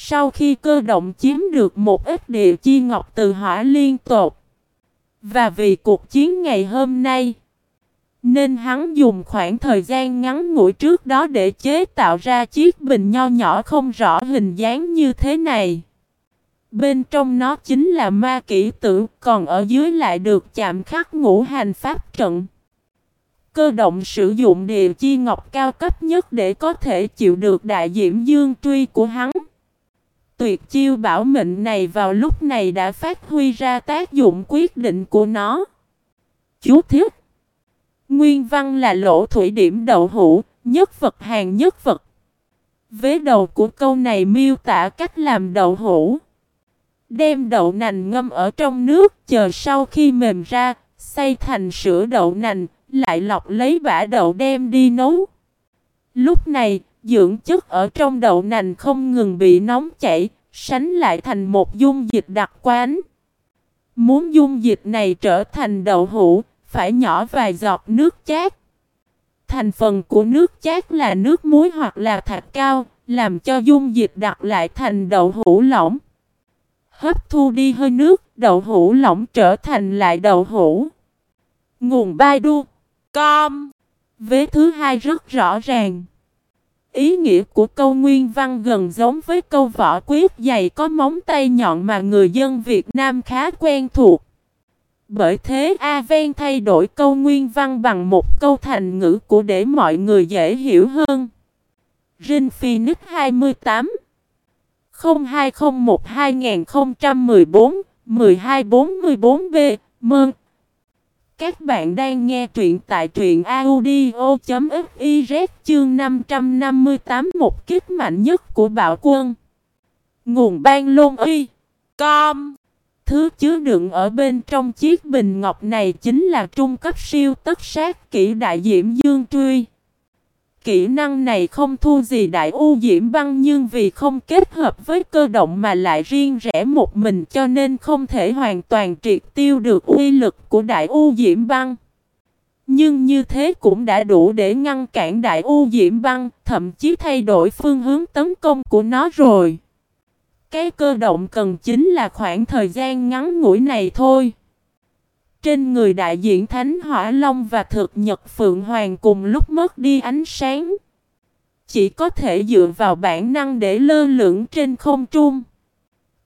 Sau khi cơ động chiếm được một ít địa chi ngọc từ hỏa liên tột. Và vì cuộc chiến ngày hôm nay. Nên hắn dùng khoảng thời gian ngắn ngủi trước đó để chế tạo ra chiếc bình nho nhỏ không rõ hình dáng như thế này. Bên trong nó chính là ma kỹ tử, còn ở dưới lại được chạm khắc ngũ hành pháp trận. Cơ động sử dụng địa chi ngọc cao cấp nhất để có thể chịu được đại diễm dương truy của hắn. Tuyệt chiêu bảo mệnh này vào lúc này đã phát huy ra tác dụng quyết định của nó. Chú thích Nguyên văn là lỗ thủy điểm đậu hũ, nhất vật hàng nhất vật. Vế đầu của câu này miêu tả cách làm đậu hũ. Đem đậu nành ngâm ở trong nước, chờ sau khi mềm ra, xay thành sữa đậu nành, lại lọc lấy bã đậu đem đi nấu. Lúc này, dưỡng chất ở trong đậu nành không ngừng bị nóng chảy, sánh lại thành một dung dịch đặc quán. Muốn dung dịch này trở thành đậu hũ, phải nhỏ vài giọt nước chát. Thành phần của nước chát là nước muối hoặc là thạch cao, làm cho dung dịch đặc lại thành đậu hũ lỏng. Hấp thu đi hơi nước, đậu hũ lỏng trở thành lại đậu hũ. Nguồn Baidu Com Vế thứ hai rất rõ ràng. Ý nghĩa của câu nguyên văn gần giống với câu võ quyết dày có móng tay nhọn mà người dân Việt Nam khá quen thuộc. Bởi thế, A Ven thay đổi câu nguyên văn bằng một câu thành ngữ của để mọi người dễ hiểu hơn. Rin Phoenix 28 0201 2014 1244B Mơn các bạn đang nghe truyện tại truyện audio.fiz chương 558 một kích mạnh nhất của bạo quân. Nguồn ban lôn uy Com. Thứ chứa đựng ở bên trong chiếc bình ngọc này chính là trung cấp siêu tất sát kỹ đại diễm dương truy. Kỹ năng này không thu gì đại u diễm băng nhưng vì không kết hợp với cơ động mà lại riêng rẽ một mình cho nên không thể hoàn toàn triệt tiêu được uy lực của đại u diễm băng. Nhưng như thế cũng đã đủ để ngăn cản đại u diễm băng, thậm chí thay đổi phương hướng tấn công của nó rồi. Cái cơ động cần chính là khoảng thời gian ngắn ngủi này thôi. Trên người đại diện Thánh Hỏa Long và thực nhật Phượng Hoàng cùng lúc mất đi ánh sáng. Chỉ có thể dựa vào bản năng để lơ lửng trên không trung.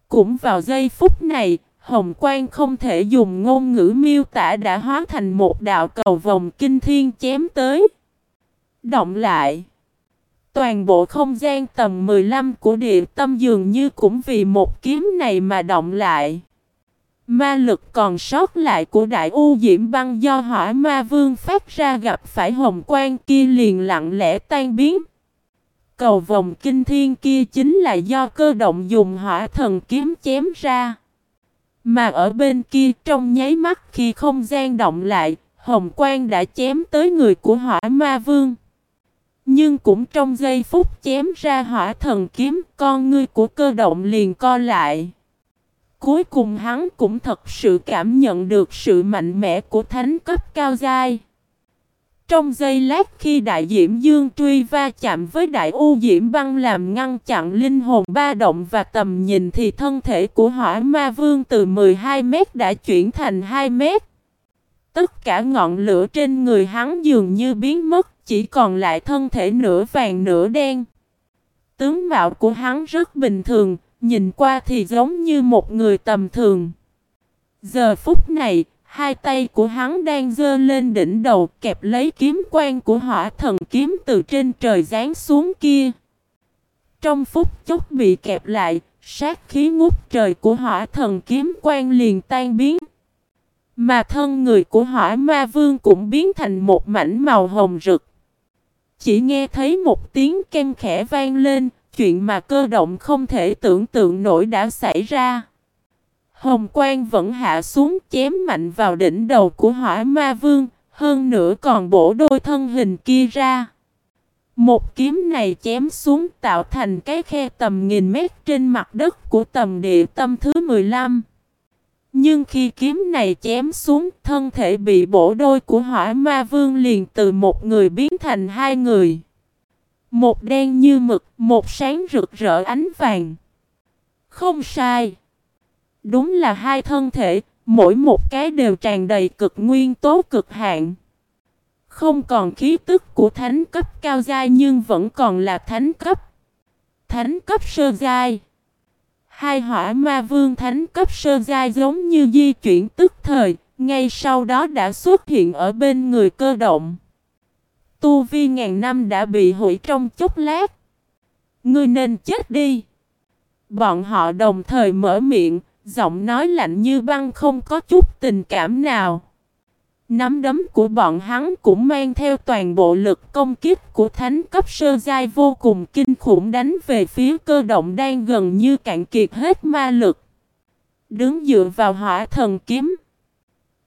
Cũng vào giây phút này, Hồng Quang không thể dùng ngôn ngữ miêu tả đã hóa thành một đạo cầu vòng kinh thiên chém tới. Động lại. Toàn bộ không gian tầm 15 của địa tâm dường như cũng vì một kiếm này mà động lại. Ma lực còn sót lại của đại u diễm băng do hỏa ma vương phát ra gặp phải hồng quang kia liền lặng lẽ tan biến. Cầu vòng kinh thiên kia chính là do cơ động dùng hỏa thần kiếm chém ra. Mà ở bên kia trong nháy mắt khi không gian động lại, hồng quang đã chém tới người của hỏa ma vương. Nhưng cũng trong giây phút chém ra hỏa thần kiếm, con ngươi của cơ động liền co lại. Cuối cùng hắn cũng thật sự cảm nhận được sự mạnh mẽ của thánh cấp cao giai. Trong giây lát khi đại diễm dương truy va chạm với đại u diễm băng làm ngăn chặn linh hồn ba động và tầm nhìn thì thân thể của hỏa ma vương từ 12 mét đã chuyển thành 2 mét. Tất cả ngọn lửa trên người hắn dường như biến mất, chỉ còn lại thân thể nửa vàng nửa đen. Tướng mạo của hắn rất bình thường, nhìn qua thì giống như một người tầm thường. Giờ phút này, hai tay của hắn đang giơ lên đỉnh đầu kẹp lấy kiếm quan của hỏa thần kiếm từ trên trời giáng xuống kia. Trong phút chốc bị kẹp lại, sát khí ngút trời của hỏa thần kiếm quan liền tan biến. Mà thân người của hỏa ma vương cũng biến thành một mảnh màu hồng rực. Chỉ nghe thấy một tiếng kem khẽ vang lên, chuyện mà cơ động không thể tưởng tượng nổi đã xảy ra. Hồng quang vẫn hạ xuống chém mạnh vào đỉnh đầu của hỏa ma vương, hơn nữa còn bổ đôi thân hình kia ra. Một kiếm này chém xuống tạo thành cái khe tầm nghìn mét trên mặt đất của tầm địa tâm thứ 15. Nhưng khi kiếm này chém xuống, thân thể bị bổ đôi của hỏa ma vương liền từ một người biến thành hai người. Một đen như mực, một sáng rực rỡ ánh vàng. Không sai. Đúng là hai thân thể, mỗi một cái đều tràn đầy cực nguyên tố cực hạn. Không còn khí tức của thánh cấp cao giai nhưng vẫn còn là thánh cấp. Thánh cấp sơ giai. Hai hỏa ma vương thánh cấp sơ giai giống như di chuyển tức thời, ngay sau đó đã xuất hiện ở bên người cơ động. Tu vi ngàn năm đã bị hủy trong chốc lát. Ngươi nên chết đi. Bọn họ đồng thời mở miệng, giọng nói lạnh như băng không có chút tình cảm nào. Nắm đấm của bọn hắn cũng mang theo toàn bộ lực công kích của thánh cấp sơ giai vô cùng kinh khủng đánh về phía cơ động đang gần như cạn kiệt hết ma lực. Đứng dựa vào hỏa thần kiếm.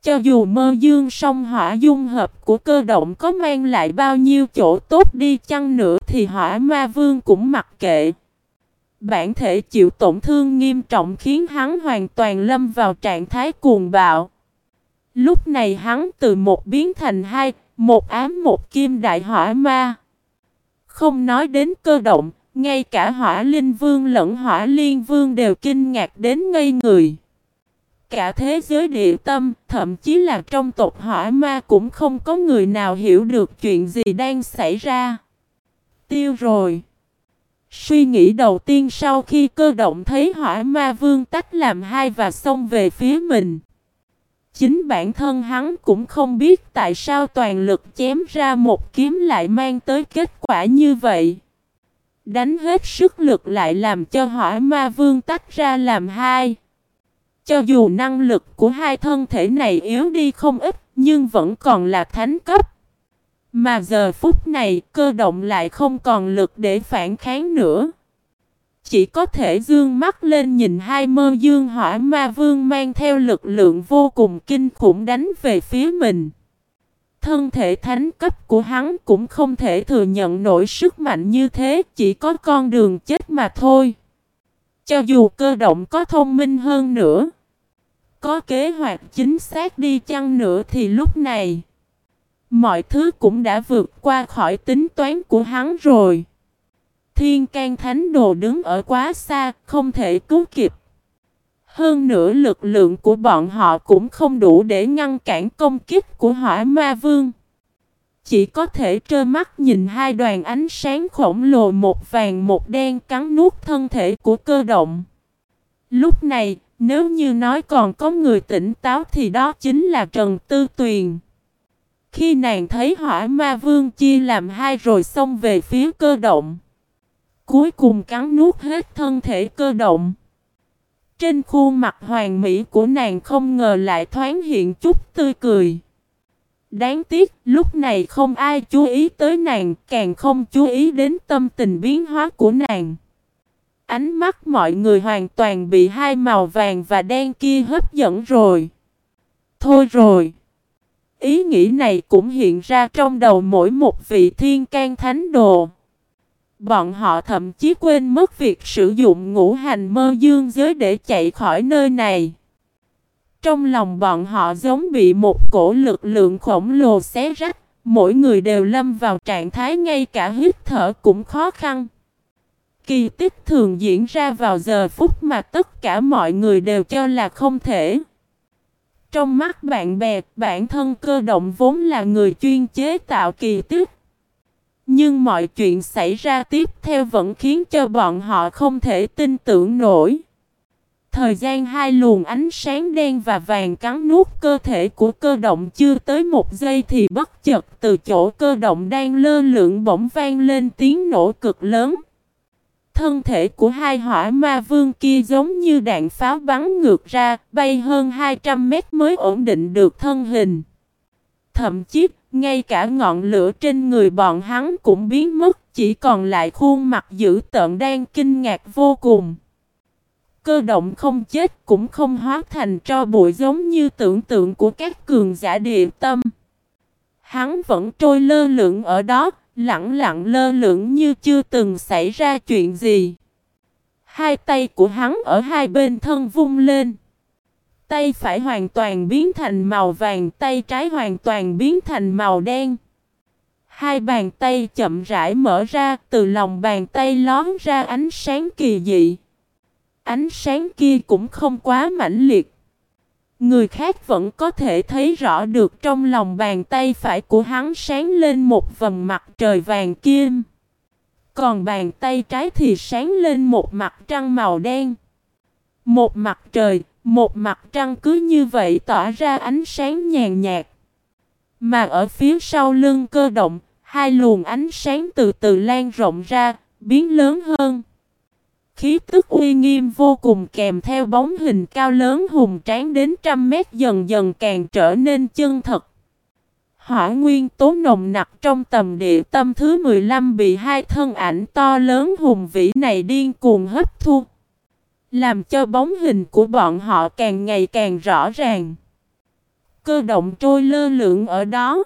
Cho dù mơ dương song hỏa dung hợp của cơ động có mang lại bao nhiêu chỗ tốt đi chăng nữa thì hỏa ma vương cũng mặc kệ. Bản thể chịu tổn thương nghiêm trọng khiến hắn hoàn toàn lâm vào trạng thái cuồng bạo. Lúc này hắn từ một biến thành hai, một ám một kim đại hỏa ma. Không nói đến cơ động, ngay cả hỏa linh vương lẫn hỏa liên vương đều kinh ngạc đến ngây người. Cả thế giới địa tâm, thậm chí là trong tộc hỏa ma cũng không có người nào hiểu được chuyện gì đang xảy ra. Tiêu rồi. Suy nghĩ đầu tiên sau khi cơ động thấy hỏa ma vương tách làm hai và xông về phía mình. Chính bản thân hắn cũng không biết tại sao toàn lực chém ra một kiếm lại mang tới kết quả như vậy. Đánh hết sức lực lại làm cho hỏa ma vương tách ra làm hai. Cho dù năng lực của hai thân thể này yếu đi không ít, nhưng vẫn còn là thánh cấp. Mà giờ phút này, cơ động lại không còn lực để phản kháng nữa. Chỉ có thể dương mắt lên nhìn hai mơ dương hỏa ma vương mang theo lực lượng vô cùng kinh khủng đánh về phía mình. Thân thể thánh cấp của hắn cũng không thể thừa nhận nổi sức mạnh như thế, chỉ có con đường chết mà thôi. Cho dù cơ động có thông minh hơn nữa, có kế hoạch chính xác đi chăng nữa thì lúc này, mọi thứ cũng đã vượt qua khỏi tính toán của hắn rồi. Thiên can thánh đồ đứng ở quá xa, không thể cứu kịp. Hơn nữa lực lượng của bọn họ cũng không đủ để ngăn cản công kích của hỏa ma vương. Chỉ có thể trơ mắt nhìn hai đoàn ánh sáng khổng lồ một vàng một đen cắn nuốt thân thể của cơ động. Lúc này, nếu như nói còn có người tỉnh táo thì đó chính là Trần Tư Tuyền. Khi nàng thấy hỏa ma vương chia làm hai rồi xông về phía cơ động. Cuối cùng cắn nuốt hết thân thể cơ động. Trên khuôn mặt hoàng mỹ của nàng không ngờ lại thoáng hiện chút tươi cười. Đáng tiếc, lúc này không ai chú ý tới nàng, càng không chú ý đến tâm tình biến hóa của nàng. Ánh mắt mọi người hoàn toàn bị hai màu vàng và đen kia hấp dẫn rồi. Thôi rồi. Ý nghĩ này cũng hiện ra trong đầu mỗi một vị thiên can thánh đồ. Bọn họ thậm chí quên mất việc sử dụng ngũ hành mơ dương giới để chạy khỏi nơi này. Trong lòng bọn họ giống bị một cổ lực lượng khổng lồ xé rách, mỗi người đều lâm vào trạng thái ngay cả hít thở cũng khó khăn. Kỳ tích thường diễn ra vào giờ phút mà tất cả mọi người đều cho là không thể. Trong mắt bạn bè, bản thân cơ động vốn là người chuyên chế tạo kỳ tích. Nhưng mọi chuyện xảy ra tiếp theo vẫn khiến cho bọn họ không thể tin tưởng nổi. Thời gian hai luồng ánh sáng đen và vàng cắn nuốt cơ thể của cơ động chưa tới một giây thì bất chợt từ chỗ cơ động đang lơ lửng bỗng vang lên tiếng nổ cực lớn. Thân thể của hai hỏa ma vương kia giống như đạn pháo bắn ngược ra, bay hơn 200 mét mới ổn định được thân hình. Thậm chí, ngay cả ngọn lửa trên người bọn hắn cũng biến mất, chỉ còn lại khuôn mặt dữ tợn đang kinh ngạc vô cùng. Cơ động không chết cũng không hóa thành cho bụi giống như tưởng tượng của các cường giả địa tâm. Hắn vẫn trôi lơ lửng ở đó, lặng lặng lơ lửng như chưa từng xảy ra chuyện gì. Hai tay của hắn ở hai bên thân vung lên. Tay phải hoàn toàn biến thành màu vàng, tay trái hoàn toàn biến thành màu đen. Hai bàn tay chậm rãi mở ra, từ lòng bàn tay lón ra ánh sáng kỳ dị. Ánh sáng kia cũng không quá mãnh liệt. Người khác vẫn có thể thấy rõ được trong lòng bàn tay phải của hắn sáng lên một vầng mặt trời vàng kim. Còn bàn tay trái thì sáng lên một mặt trăng màu đen. Một mặt trời, một mặt trăng cứ như vậy tỏa ra ánh sáng nhàn nhạt. Mà ở phía sau lưng cơ động, hai luồng ánh sáng từ từ lan rộng ra, biến lớn hơn. Khí tức uy nghiêm vô cùng kèm theo bóng hình cao lớn hùng tráng đến trăm mét dần dần càng trở nên chân thật. Hỏa nguyên tố nồng nặc trong tầm địa tâm thứ 15 bị hai thân ảnh to lớn hùng vĩ này điên cuồng hấp thu. Làm cho bóng hình của bọn họ càng ngày càng rõ ràng. Cơ động trôi lơ lửng ở đó.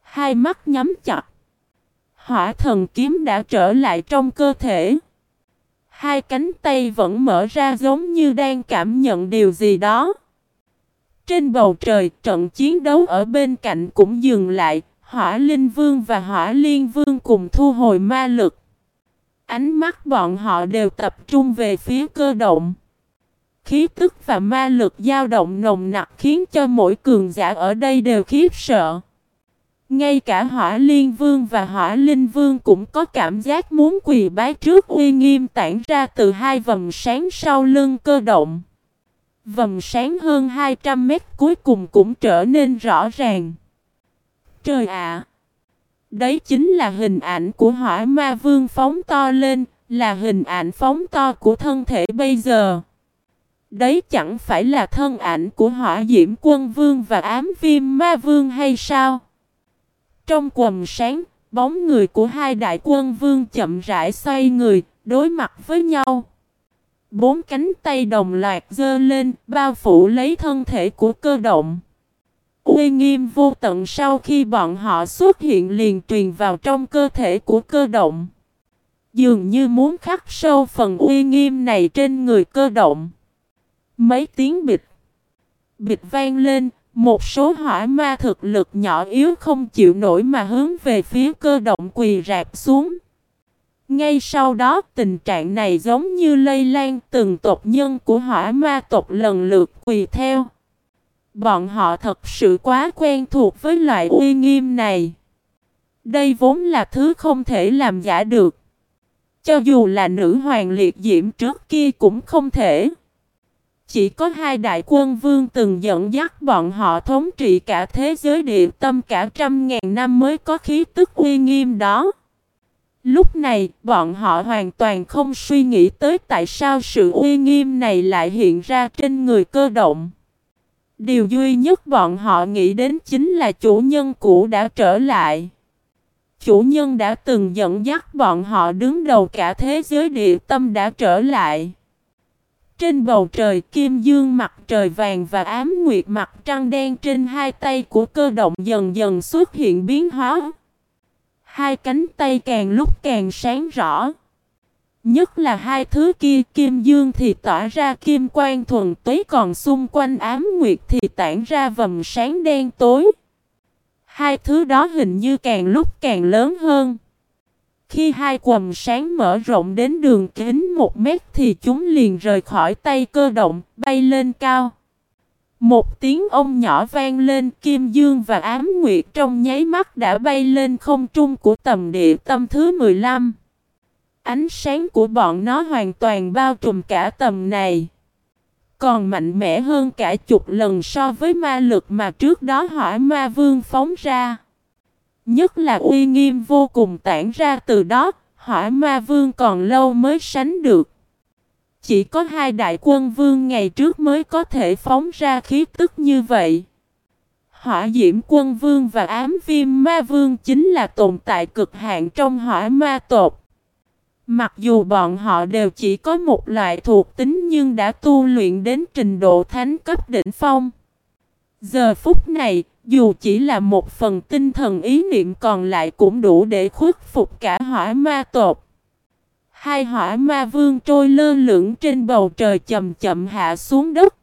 Hai mắt nhắm chặt. Hỏa thần kiếm đã trở lại trong cơ thể. Hai cánh tay vẫn mở ra giống như đang cảm nhận điều gì đó. Trên bầu trời, trận chiến đấu ở bên cạnh cũng dừng lại, Hỏa Linh Vương và Hỏa Liên Vương cùng thu hồi ma lực. Ánh mắt bọn họ đều tập trung về phía cơ động. Khí tức và ma lực dao động nồng nặc khiến cho mỗi cường giả ở đây đều khiếp sợ. Ngay cả hỏa liên vương và hỏa linh vương cũng có cảm giác muốn quỳ bái trước uy nghiêm tản ra từ hai vầng sáng sau lưng cơ động. Vầng sáng hơn 200 mét cuối cùng cũng trở nên rõ ràng. Trời ạ! đấy chính là hình ảnh của hỏa ma vương phóng to lên, là hình ảnh phóng to của thân thể bây giờ. Đấy chẳng phải là thân ảnh của hỏa diễm quân vương và ám viêm ma vương hay sao? Trong quầm sáng, bóng người của hai đại quân vương chậm rãi xoay người, đối mặt với nhau. Bốn cánh tay đồng loạt dơ lên, bao phủ lấy thân thể của cơ động. Uy nghiêm vô tận sau khi bọn họ xuất hiện liền truyền vào trong cơ thể của cơ động. Dường như muốn khắc sâu phần uy nghiêm này trên người cơ động. Mấy tiếng bịch. Bịch vang lên, một số hỏa ma thực lực nhỏ yếu không chịu nổi mà hướng về phía cơ động quỳ rạp xuống. Ngay sau đó, tình trạng này giống như lây lan từng tộc nhân của hỏa ma tộc lần lượt quỳ theo. Bọn họ thật sự quá quen thuộc với loại uy nghiêm này. Đây vốn là thứ không thể làm giả được. Cho dù là nữ hoàng liệt diễm trước kia cũng không thể. Chỉ có hai đại quân vương từng dẫn dắt bọn họ thống trị cả thế giới địa tâm cả trăm ngàn năm mới có khí tức uy nghiêm đó. Lúc này, bọn họ hoàn toàn không suy nghĩ tới tại sao sự uy nghiêm này lại hiện ra trên người cơ động. Điều duy nhất bọn họ nghĩ đến chính là chủ nhân cũ đã trở lại. Chủ nhân đã từng dẫn dắt bọn họ đứng đầu cả thế giới địa tâm đã trở lại. Trên bầu trời, kim dương mặt trời vàng và ám nguyệt mặt trăng đen trên hai tay của cơ động dần dần xuất hiện biến hóa. Hai cánh tay càng lúc càng sáng rõ. Nhất là hai thứ kia, kim dương thì tỏa ra kim quang thuần túy, còn xung quanh ám nguyệt thì tản ra vầng sáng đen tối. Hai thứ đó hình như càng lúc càng lớn hơn. Khi hai quầm sáng mở rộng đến đường kính một mét thì chúng liền rời khỏi tay cơ động, bay lên cao. Một tiếng ông nhỏ vang lên Kim Dương và Ám Nguyệt trong nháy mắt đã bay lên không trung của tầm địa tâm thứ 15. Ánh sáng của bọn nó hoàn toàn bao trùm cả tầm này. Còn mạnh mẽ hơn cả chục lần so với ma lực mà trước đó hỏa ma vương phóng ra. Nhất là uy nghiêm vô cùng tản ra từ đó, hỏa ma vương còn lâu mới sánh được. Chỉ có hai đại quân vương ngày trước mới có thể phóng ra khí tức như vậy. Hỏa diễm quân vương và ám viêm ma vương chính là tồn tại cực hạn trong hỏa ma tộc. Mặc dù bọn họ đều chỉ có một loại thuộc tính nhưng đã tu luyện đến trình độ thánh cấp đỉnh phong. Giờ phút này, dù chỉ là một phần tinh thần ý niệm còn lại cũng đủ để khuất phục cả hỏa ma tột. Hai hỏa ma vương trôi lơ lửng trên bầu trời chậm chậm hạ xuống đất.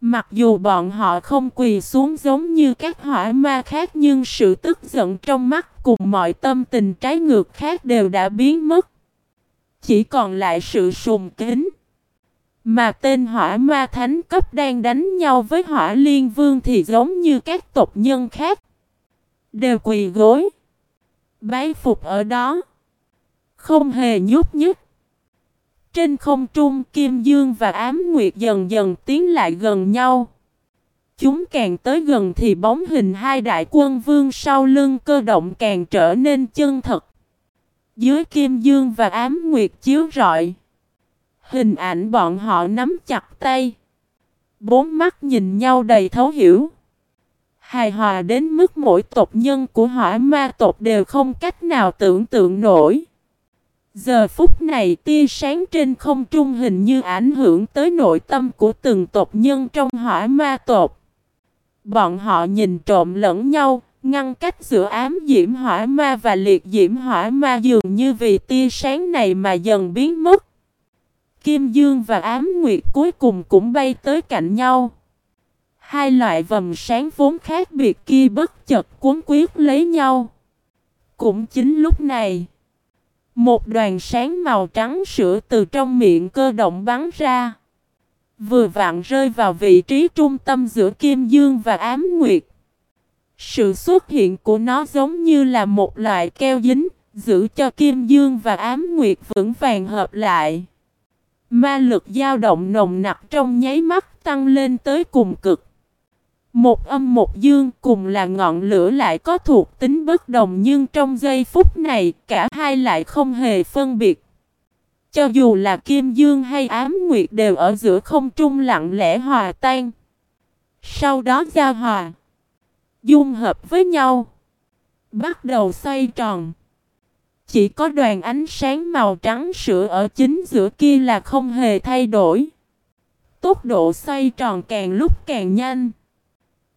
Mặc dù bọn họ không quỳ xuống giống như các hỏa ma khác nhưng sự tức giận trong mắt cùng mọi tâm tình trái ngược khác đều đã biến mất. Chỉ còn lại sự sùng kính. Mà tên hỏa ma thánh cấp đang đánh nhau với hỏa liên vương thì giống như các tộc nhân khác. Đều quỳ gối. Bái phục ở đó. Không hề nhúc nhích. Trên không trung, Kim Dương và Ám Nguyệt dần dần tiến lại gần nhau. Chúng càng tới gần thì bóng hình hai đại quân vương sau lưng cơ động càng trở nên chân thật. Dưới Kim Dương và Ám Nguyệt chiếu rọi. Hình ảnh bọn họ nắm chặt tay. Bốn mắt nhìn nhau đầy thấu hiểu. Hài hòa đến mức mỗi tộc nhân của hỏa ma tộc đều không cách nào tưởng tượng nổi. Giờ phút này tia sáng trên không trung hình như ảnh hưởng tới nội tâm của từng tộc nhân trong hỏa ma tộc. Bọn họ nhìn trộm lẫn nhau, ngăn cách giữa ám diễm hỏa ma và liệt diễm hỏa ma dường như vì tia sáng này mà dần biến mất. Kim Dương và ám nguyệt cuối cùng cũng bay tới cạnh nhau. Hai loại vầm sáng vốn khác biệt kia bất chợt cuốn quyết lấy nhau. Cũng chính lúc này, một đoàn sáng màu trắng sữa từ trong miệng cơ động bắn ra. Vừa vặn rơi vào vị trí trung tâm giữa Kim Dương và Ám Nguyệt. Sự xuất hiện của nó giống như là một loại keo dính, giữ cho Kim Dương và Ám Nguyệt vững vàng hợp lại. Ma lực dao động nồng nặc trong nháy mắt tăng lên tới cùng cực. Một âm một dương cùng là ngọn lửa lại có thuộc tính bất đồng nhưng trong giây phút này, cả hai lại không hề phân biệt. Cho dù là kim dương hay ám nguyệt đều ở giữa không trung lặng lẽ hòa tan. Sau đó giao hòa. Dung hợp với nhau. Bắt đầu xoay tròn. Chỉ có đoàn ánh sáng màu trắng sữa ở chính giữa kia là không hề thay đổi. Tốc độ xoay tròn càng lúc càng nhanh.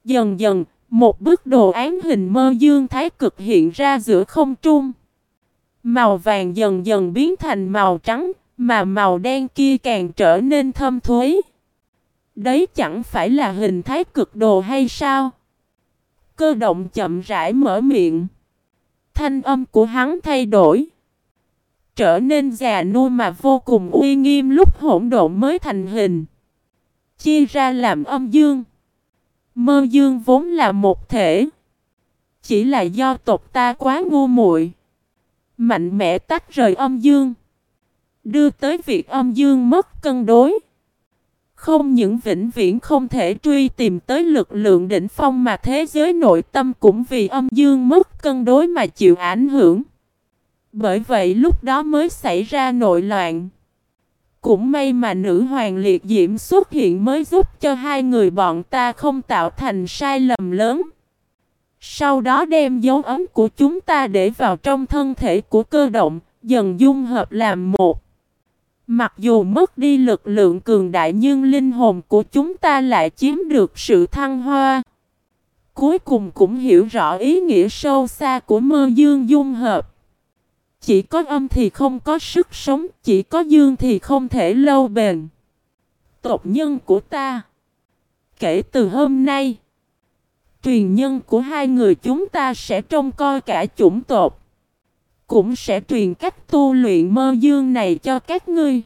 Dần dần, một bức đồ án hình mơ dương thái cực hiện ra giữa không trung. Màu vàng dần dần biến thành màu trắng, mà màu đen kia càng trở nên thâm thuế. Đấy chẳng phải là hình thái cực đồ hay sao? Cơ động chậm rãi mở miệng. Thanh âm của hắn thay đổi. Trở nên già nua mà vô cùng uy nghiêm lúc hỗn độn mới thành hình. Chia ra làm âm dương. Mơ dương vốn là một thể. Chỉ là do tộc ta quá ngu muội Mạnh mẽ tách rời âm dương. Đưa tới việc âm dương mất cân đối. Không những vĩnh viễn không thể truy tìm tới lực lượng đỉnh phong mà thế giới nội tâm cũng vì âm dương mất cân đối mà chịu ảnh hưởng. Bởi vậy lúc đó mới xảy ra nội loạn. Cũng may mà nữ hoàng liệt diễm xuất hiện mới giúp cho hai người bọn ta không tạo thành sai lầm lớn. Sau đó đem dấu ấn của chúng ta để vào trong thân thể của cơ động, dần dung hợp làm một. Mặc dù mất đi lực lượng cường đại nhưng linh hồn của chúng ta lại chiếm được sự thăng hoa. Cuối cùng cũng hiểu rõ ý nghĩa sâu xa của mơ dương dung hợp. Chỉ có âm thì không có sức sống, chỉ có dương thì không thể lâu bền. Tộc nhân của ta Kể từ hôm nay Truyền nhân của hai người chúng ta sẽ trông coi cả chủng tộc cũng sẽ truyền cách tu luyện mơ dương này cho các ngươi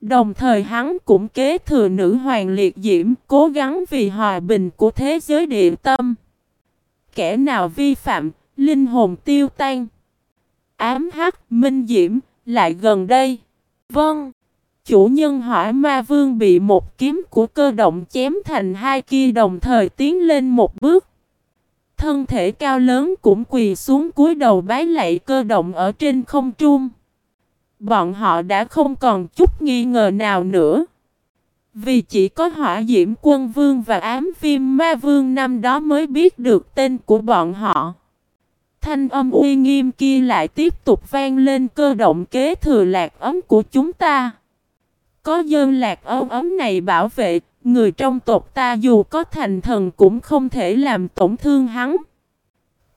Đồng thời hắn cũng kế thừa nữ hoàng liệt diễm Cố gắng vì hòa bình của thế giới địa tâm Kẻ nào vi phạm, linh hồn tiêu tan Ám hắc, minh diễm, lại gần đây. Vâng. Chủ nhân hỏa ma vương bị một kiếm của cơ động chém thành hai kia đồng thời tiến lên một bước. Thân thể cao lớn cũng quỳ xuống cúi đầu bái lạy cơ động ở trên không trung. Bọn họ đã không còn chút nghi ngờ nào nữa. Vì chỉ có hỏa diễm quân vương và ám viêm ma vương năm đó mới biết được tên của bọn họ. Thanh âm uy nghiêm kia lại tiếp tục vang lên cơ động kế thừa lạc ấm của chúng ta. Có dơn lạc ấm ấm này bảo vệ, người trong tộc ta dù có thành thần cũng không thể làm tổn thương hắn.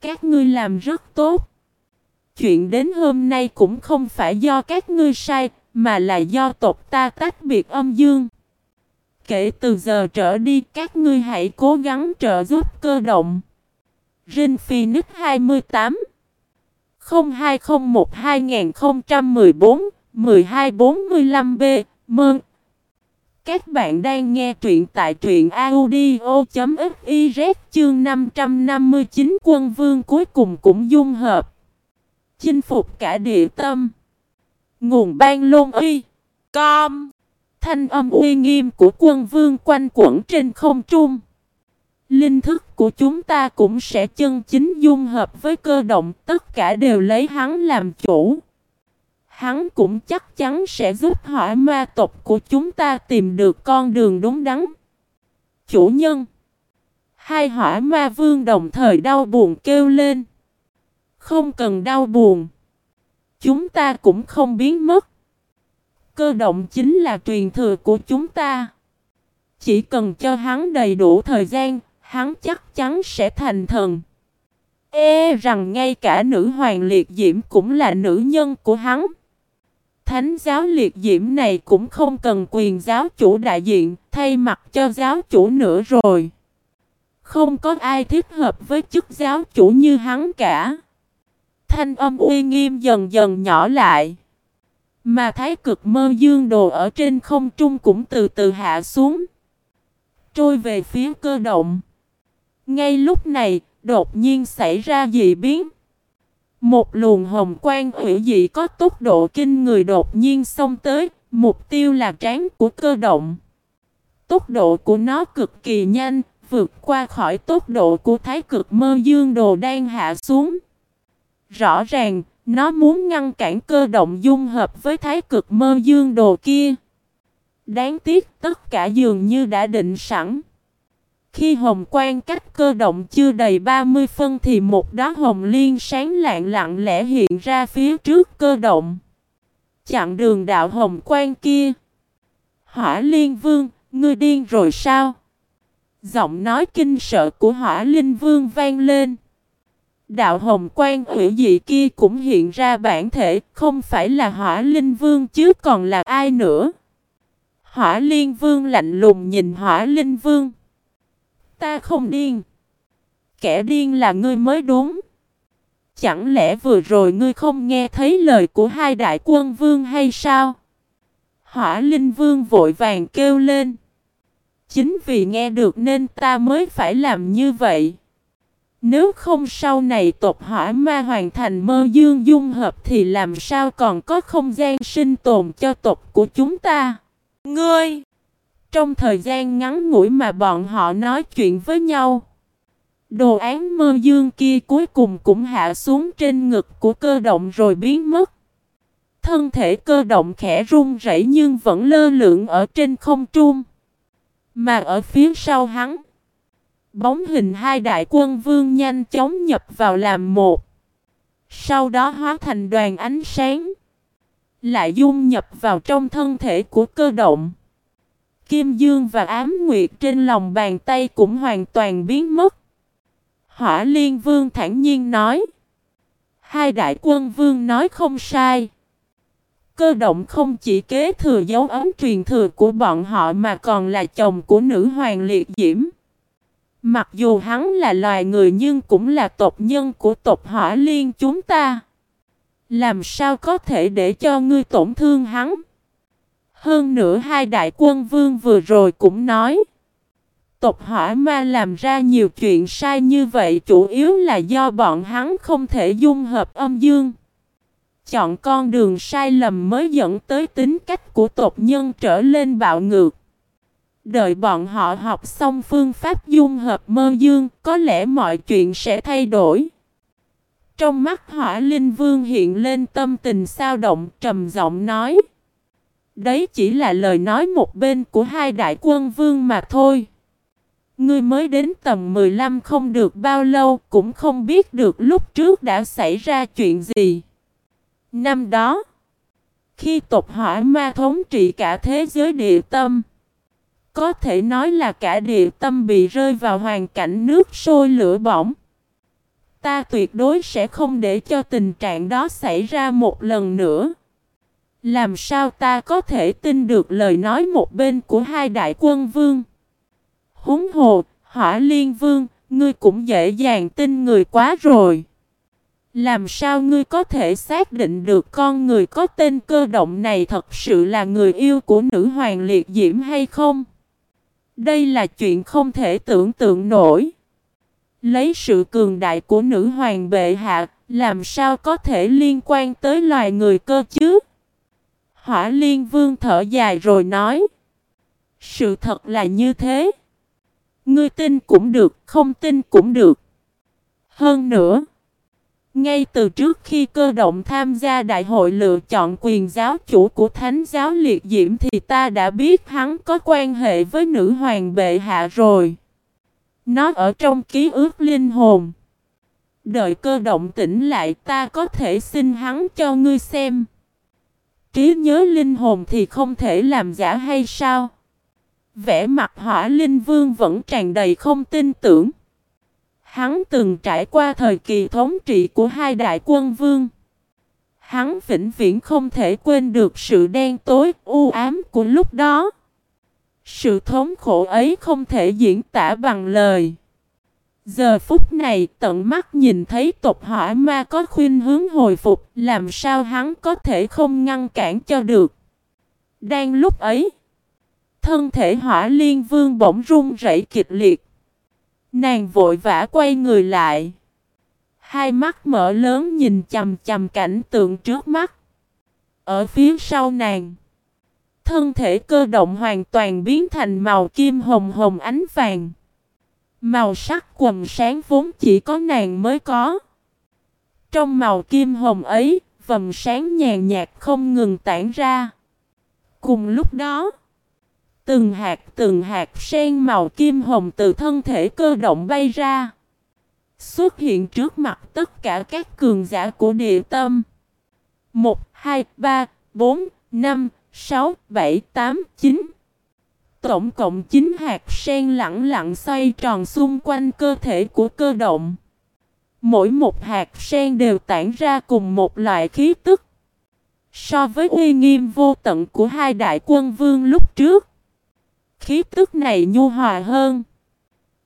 Các ngươi làm rất tốt. Chuyện đến hôm nay cũng không phải do các ngươi sai, mà là do tộc ta tách biệt âm dương. Kể từ giờ trở đi các ngươi hãy cố gắng trợ giúp cơ động. Rin Phoenix 28 0201 2014 1245B Mơn các bạn đang nghe truyện tại truyện audio.fiz chương 559 quân vương cuối cùng cũng dung hợp. Chinh phục cả địa tâm. Nguồn ban lôn uy. Com. Thanh âm uy nghiêm của quân vương quanh quẩn trên không trung. Linh thức của chúng ta cũng sẽ chân chính dung hợp với cơ động, tất cả đều lấy hắn làm chủ. Hắn cũng chắc chắn sẽ giúp hỏa ma tộc của chúng ta tìm được con đường đúng đắn. Chủ nhân Hai hỏa ma vương đồng thời đau buồn kêu lên. Không cần đau buồn. Chúng ta cũng không biến mất. Cơ động chính là truyền thừa của chúng ta. Chỉ cần cho hắn đầy đủ thời gian, hắn chắc chắn sẽ thành thần. Ê rằng ngay cả nữ hoàng liệt diễm cũng là nữ nhân của hắn. Thánh giáo liệt diễm này cũng không cần quyền giáo chủ đại diện, thay mặt cho giáo chủ nữa rồi. Không có ai thích hợp với chức giáo chủ như hắn cả. Thanh âm uy nghiêm dần dần nhỏ lại. Mà thái cực mơ dương đồ ở trên không trung cũng từ từ hạ xuống. Trôi về phía cơ động. Ngay lúc này, đột nhiên xảy ra dị biến. Một luồng hồng quang hủy dị có tốc độ kinh người đột nhiên xông tới, mục tiêu là trán của cơ động. Tốc độ của nó cực kỳ nhanh, vượt qua khỏi tốc độ của thái cực mơ dương đồ đang hạ xuống. Rõ ràng, nó muốn ngăn cản cơ động dung hợp với thái cực mơ dương đồ kia. Đáng tiếc tất cả dường như đã định sẵn. Khi hồng quang cách cơ động chưa đầy 30 phân thì một đóa hồng liên sáng lạng lặng lẽ hiện ra phía trước cơ động. Chặn đường đạo hồng quang kia. Hỏa liên vương, ngươi điên rồi sao? Giọng nói kinh sợ của hỏa linh vương vang lên. Đạo hồng quang hủy dị kia cũng hiện ra bản thể, không phải là hỏa linh vương chứ còn là ai nữa. Hỏa liên vương lạnh lùng nhìn hỏa linh vương. Ta không điên. Kẻ điên là ngươi mới đúng. Chẳng lẽ vừa rồi ngươi không nghe thấy lời của hai đại quân vương hay sao? Hỏa Linh Vương vội vàng kêu lên. Chính vì nghe được nên ta mới phải làm như vậy. Nếu không sau này tộc hỏa ma hoàn thành mơ dương dung hợp thì làm sao còn có không gian sinh tồn cho tộc của chúng ta? Ngươi! Trong thời gian ngắn ngủi mà bọn họ nói chuyện với nhau. Đồ án mơ dương kia cuối cùng cũng hạ xuống trên ngực của cơ động rồi biến mất. Thân thể cơ động khẽ run rẩy nhưng vẫn lơ lửng ở trên không trung. Mà ở phía sau hắn, bóng hình hai đại quân vương nhanh chóng nhập vào làm một. Sau đó hóa thành đoàn ánh sáng. Lại dung nhập vào trong thân thể của cơ động. Kim Dương và ám nguyệt trên lòng bàn tay cũng hoàn toàn biến mất. Hỏa Liên Vương thản nhiên nói. Hai đại quân vương nói không sai. Cơ động không chỉ kế thừa dấu ấn truyền thừa của bọn họ mà còn là chồng của nữ hoàng liệt diễm. Mặc dù hắn là loài người nhưng cũng là tộc nhân của tộc hỏa liên chúng ta. Làm sao có thể để cho ngươi tổn thương hắn? Hơn nữa hai đại quân vương vừa rồi cũng nói. Tộc hỏa ma làm ra nhiều chuyện sai như vậy chủ yếu là do bọn hắn không thể dung hợp âm dương. Chọn con đường sai lầm mới dẫn tới tính cách của tộc nhân trở lên bạo ngược. Đợi bọn họ học xong phương pháp dung hợp mơ dương, có lẽ mọi chuyện sẽ thay đổi. Trong mắt hỏa linh vương hiện lên tâm tình sao động trầm giọng nói. Đấy chỉ là lời nói một bên của hai đại quân vương mà thôi. Ngươi mới đến tầm 15 không được bao lâu cũng không biết được lúc trước đã xảy ra chuyện gì. Năm đó, khi tộc hỏa ma thống trị cả thế giới địa tâm, có thể nói là cả địa tâm bị rơi vào hoàn cảnh nước sôi lửa bỏng. Ta tuyệt đối sẽ không để cho tình trạng đó xảy ra một lần nữa. Làm sao ta có thể tin được lời nói một bên của hai đại quân vương? Húng hồ, hỏa liên vương, ngươi cũng dễ dàng tin người quá rồi. Làm sao ngươi có thể xác định được con người có tên cơ động này thật sự là người yêu của nữ hoàng liệt diễm hay không? Đây là chuyện không thể tưởng tượng nổi. Lấy sự cường đại của nữ hoàng bệ hạ, làm sao có thể liên quan tới loài người cơ chứ? Hỏa liên vương thở dài rồi nói. Sự thật là như thế. Ngươi tin cũng được, không tin cũng được. Hơn nữa, ngay từ trước khi cơ động tham gia đại hội lựa chọn quyền giáo chủ của Thánh giáo liệt diễm thì ta đã biết hắn có quan hệ với nữ hoàng bệ hạ rồi. Nó ở trong ký ức linh hồn. Đợi cơ động tỉnh lại ta có thể xin hắn cho ngươi xem. Trí nhớ linh hồn thì không thể làm giả hay sao? Vẻ mặt hỏa linh vương vẫn tràn đầy không tin tưởng. Hắn từng trải qua thời kỳ thống trị của hai đại quân vương. Hắn vĩnh viễn không thể quên được sự đen tối, u ám của lúc đó. Sự thống khổ ấy không thể diễn tả bằng lời. Giờ phút này tận mắt nhìn thấy tộc hỏa ma có khuyên hướng hồi phục, làm sao hắn có thể không ngăn cản cho được. Đang lúc ấy, thân thể hỏa liên vương bỗng run rẩy kịch liệt. Nàng vội vã quay người lại. Hai mắt mở lớn nhìn chầm chầm cảnh tượng trước mắt. Ở phía sau nàng, thân thể cơ động hoàn toàn biến thành màu kim hồng hồng ánh vàng. Màu sắc quần sáng vốn chỉ có nàng mới có. Trong màu kim hồng ấy, vầm sáng nhàn nhạt không ngừng tản ra. Cùng lúc đó, từng hạt từng hạt sen màu kim hồng từ thân thể cơ động bay ra. Xuất hiện trước mặt tất cả các cường giả của địa tâm. 1, 2, 3, 4, 5, 6, 7, 8, 9 Tổng cộng 9 hạt sen lặng lặng xoay tròn xung quanh cơ thể của cơ động. Mỗi một hạt sen đều tản ra cùng một loại khí tức. So với uy nghiêm vô tận của hai đại quân vương lúc trước, khí tức này nhu hòa hơn.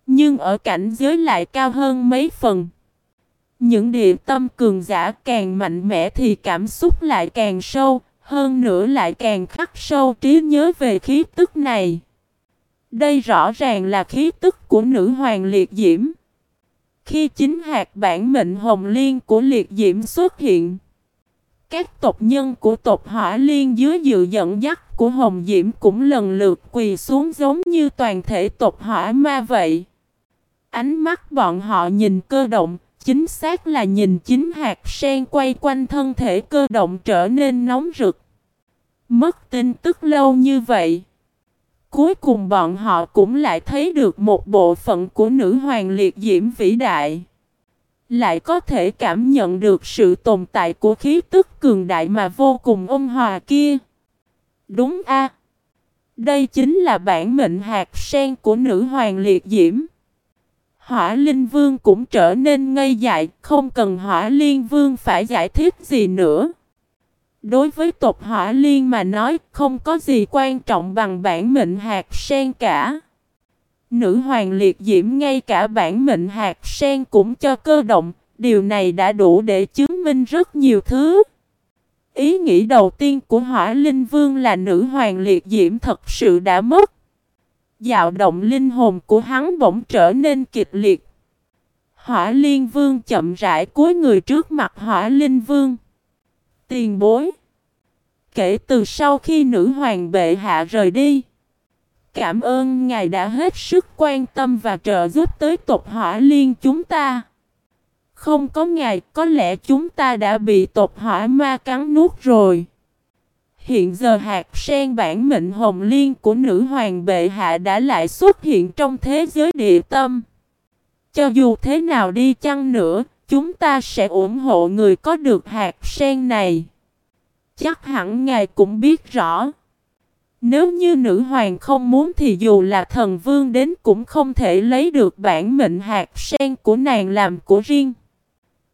Nhưng ở cảnh giới lại cao hơn mấy phần. Những địa tâm cường giả càng mạnh mẽ thì cảm xúc lại càng sâu, hơn nữa lại càng khắc sâu trí nhớ về khí tức này. Đây rõ ràng là khí tức của nữ hoàng liệt diễm. Khi chính hạt bản mệnh hồng liên của liệt diễm xuất hiện, các tộc nhân của tộc hỏa liên dưới dự dẫn dắt của hồng diễm cũng lần lượt quỳ xuống giống như toàn thể tộc hỏa ma vậy. Ánh mắt bọn họ nhìn cơ động, chính xác là nhìn chính hạt sen quay quanh thân thể cơ động trở nên nóng rực. Mất tin tức lâu như vậy. Cuối cùng bọn họ cũng lại thấy được một bộ phận của nữ hoàng liệt diễm vĩ đại. Lại có thể cảm nhận được sự tồn tại của khí tức cường đại mà vô cùng ôn hòa kia. Đúng a Đây chính là bản mệnh hạt sen của nữ hoàng liệt diễm. Hỏa Linh Vương cũng trở nên ngây dại, không cần Hỏa Liên Vương phải giải thích gì nữa. Đối với tộc hỏa liên mà nói không có gì quan trọng bằng bản mệnh hạt sen cả. Nữ hoàng liệt diễm ngay cả bản mệnh hạt sen cũng cho cơ động, điều này đã đủ để chứng minh rất nhiều thứ. Ý nghĩ đầu tiên của hỏa linh vương là nữ hoàng liệt diễm thật sự đã mất. Dạo động linh hồn của hắn bỗng trở nên kịch liệt. Hỏa liên vương chậm rãi cúi người trước mặt hỏa linh vương. Tiền bối. Kể từ sau khi nữ hoàng bệ hạ rời đi. Cảm ơn ngài đã hết sức quan tâm và trợ giúp tới tộc hỏa liên chúng ta. Không có ngài, có lẽ chúng ta đã bị tộc hỏa ma cắn nuốt rồi. Hiện giờ hạt sen bản mệnh hồng liên của nữ hoàng bệ hạ đã lại xuất hiện trong thế giới địa tâm. Cho dù thế nào đi chăng nữa, chúng ta sẽ ủng hộ người có được hạt sen này. Chắc hẳn ngài cũng biết rõ. Nếu như nữ hoàng không muốn thì dù là thần vương đến cũng không thể lấy được bản mệnh hạt sen của nàng làm của riêng.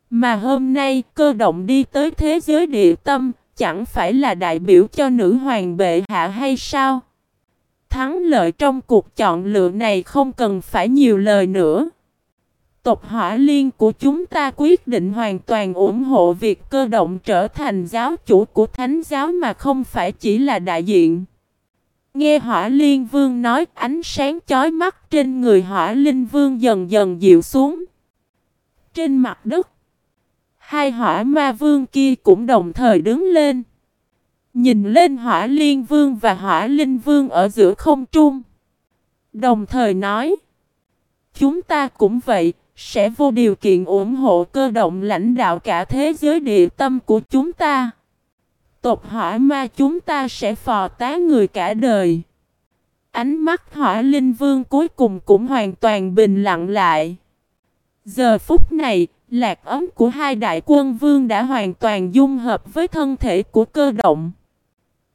Mà hôm nay cơ động đi tới thế giới địa tâm, chẳng phải là đại biểu cho nữ hoàng bệ hạ hay sao? Thắng lợi trong cuộc chọn lựa này không cần phải nhiều lời nữa. Tộc hỏa liên của chúng ta quyết định hoàn toàn ủng hộ việc cơ động trở thành giáo chủ của thánh giáo mà không phải chỉ là đại diện. Nghe hỏa liên vương nói ánh sáng chói mắt trên người hỏa linh vương dần dần dịu xuống. Trên mặt đất, hai hỏa ma vương kia cũng đồng thời đứng lên. Nhìn lên hỏa liên vương và hỏa linh vương ở giữa không trung. Đồng thời nói. Chúng ta cũng vậy, sẽ vô điều kiện ủng hộ cơ động lãnh đạo cả thế giới địa tâm của chúng ta. Tộc hỏa ma chúng ta sẽ phò tá người cả đời. Ánh mắt hỏa linh vương cuối cùng cũng hoàn toàn bình lặng lại. Giờ phút này, lạc ấm của hai đại quân vương đã hoàn toàn dung hợp với thân thể của cơ động.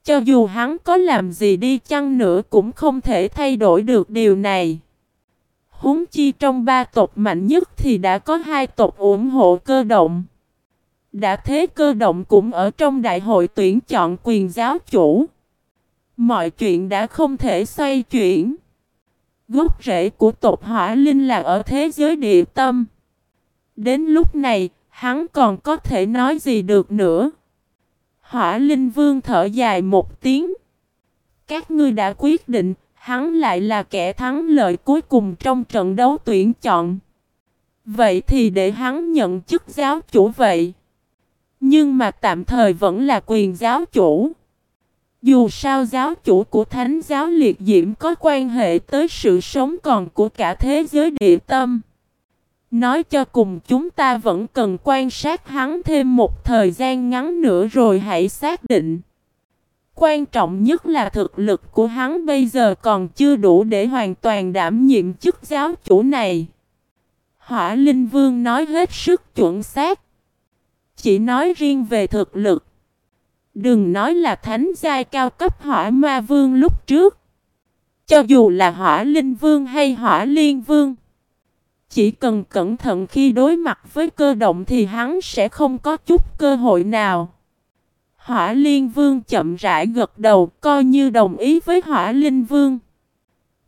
Cho dù hắn có làm gì đi chăng nữa cũng không thể thay đổi được điều này. Húng chi trong ba tộc mạnh nhất thì đã có hai tộc ủng hộ cơ động. Đã thế cơ động cũng ở trong đại hội tuyển chọn quyền giáo chủ. Mọi chuyện đã không thể xoay chuyển. Gốc rễ của tộc hỏa linh là ở thế giới địa tâm. Đến lúc này, hắn còn có thể nói gì được nữa. Hỏa linh vương thở dài một tiếng. Các ngươi đã quyết định, hắn lại là kẻ thắng lợi cuối cùng trong trận đấu tuyển chọn. Vậy thì để hắn nhận chức giáo chủ vậy. Nhưng mà tạm thời vẫn là quyền giáo chủ. Dù sao giáo chủ của thánh giáo liệt diễm có quan hệ tới sự sống còn của cả thế giới địa tâm. Nói cho cùng chúng ta vẫn cần quan sát hắn thêm một thời gian ngắn nữa rồi hãy xác định. Quan trọng nhất là thực lực của hắn bây giờ còn chưa đủ để hoàn toàn đảm nhiệm chức giáo chủ này. Hỏa Linh Vương nói hết sức chuẩn xác. Chỉ nói riêng về thực lực. Đừng nói là thánh giai cao cấp hỏa ma vương lúc trước. Cho dù là hỏa linh vương hay hỏa liên vương. Chỉ cần cẩn thận khi đối mặt với cơ động thì hắn sẽ không có chút cơ hội nào. Hỏa Liên Vương chậm rãi gật đầu coi như đồng ý với Hỏa Linh Vương.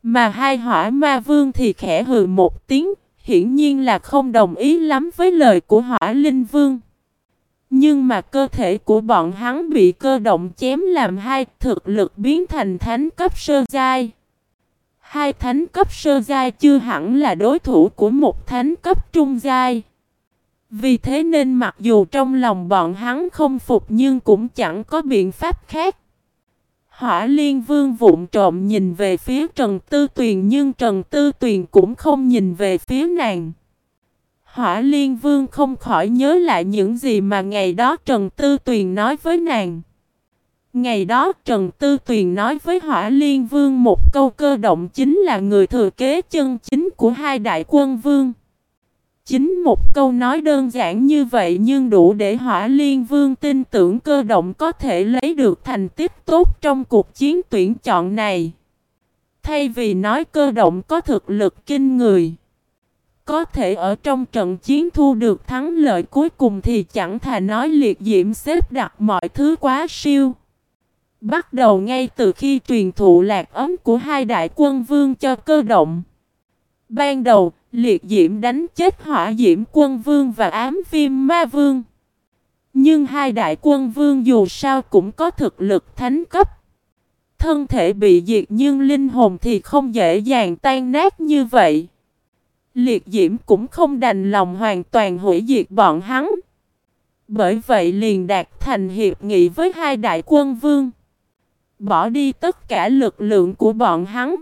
Mà hai Hỏa Ma Vương thì khẽ hừ một tiếng, hiển nhiên là không đồng ý lắm với lời của Hỏa Linh Vương. Nhưng mà cơ thể của bọn hắn bị cơ động chém làm hai thực lực biến thành thánh cấp sơ giai. Hai thánh cấp sơ giai chưa hẳn là đối thủ của một thánh cấp trung giai. Vì thế nên mặc dù trong lòng bọn hắn không phục nhưng cũng chẳng có biện pháp khác. Hỏa Liên Vương vụn trộm nhìn về phía Trần Tư Tuyền nhưng Trần Tư Tuyền cũng không nhìn về phía nàng. Hỏa Liên Vương không khỏi nhớ lại những gì mà ngày đó Trần Tư Tuyền nói với nàng. Ngày đó Trần Tư Tuyền nói với Hỏa Liên Vương một câu cơ động chính là người thừa kế chân chính của hai đại quân vương. Chính một câu nói đơn giản như vậy nhưng đủ để Hỏa Liên Vương tin tưởng cơ động có thể lấy được thành tích tốt trong cuộc chiến tuyển chọn này. Thay vì nói cơ động có thực lực kinh người. Có thể ở trong trận chiến thu được thắng lợi cuối cùng thì chẳng thà nói liệt diễm xếp đặt mọi thứ quá siêu. Bắt đầu ngay từ khi truyền thụ lạc ấm của hai đại quân vương cho cơ động. Ban đầu, liệt diễm đánh chết hỏa diễm quân vương và ám viêm ma vương. Nhưng hai đại quân vương dù sao cũng có thực lực thánh cấp. Thân thể bị diệt nhưng linh hồn thì không dễ dàng tan nát như vậy. Liệt diễm cũng không đành lòng hoàn toàn hủy diệt bọn hắn. Bởi vậy liền đạt thành hiệp nghị với hai đại quân vương. Bỏ đi tất cả lực lượng của bọn hắn.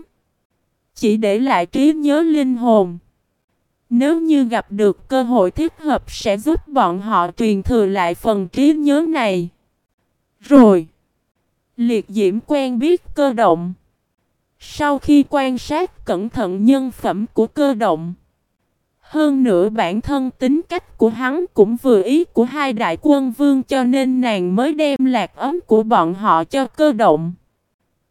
Chỉ để lại trí nhớ linh hồn. Nếu như gặp được cơ hội thích hợp sẽ giúp bọn họ truyền thừa lại phần trí nhớ này. Rồi. Liệt diễm quen biết cơ động. Sau khi quan sát cẩn thận nhân phẩm của cơ động. Hơn nữa bản thân tính cách của hắn cũng vừa ý của hai đại quân vương cho nên nàng mới đem lạc ấm của bọn họ cho cơ động.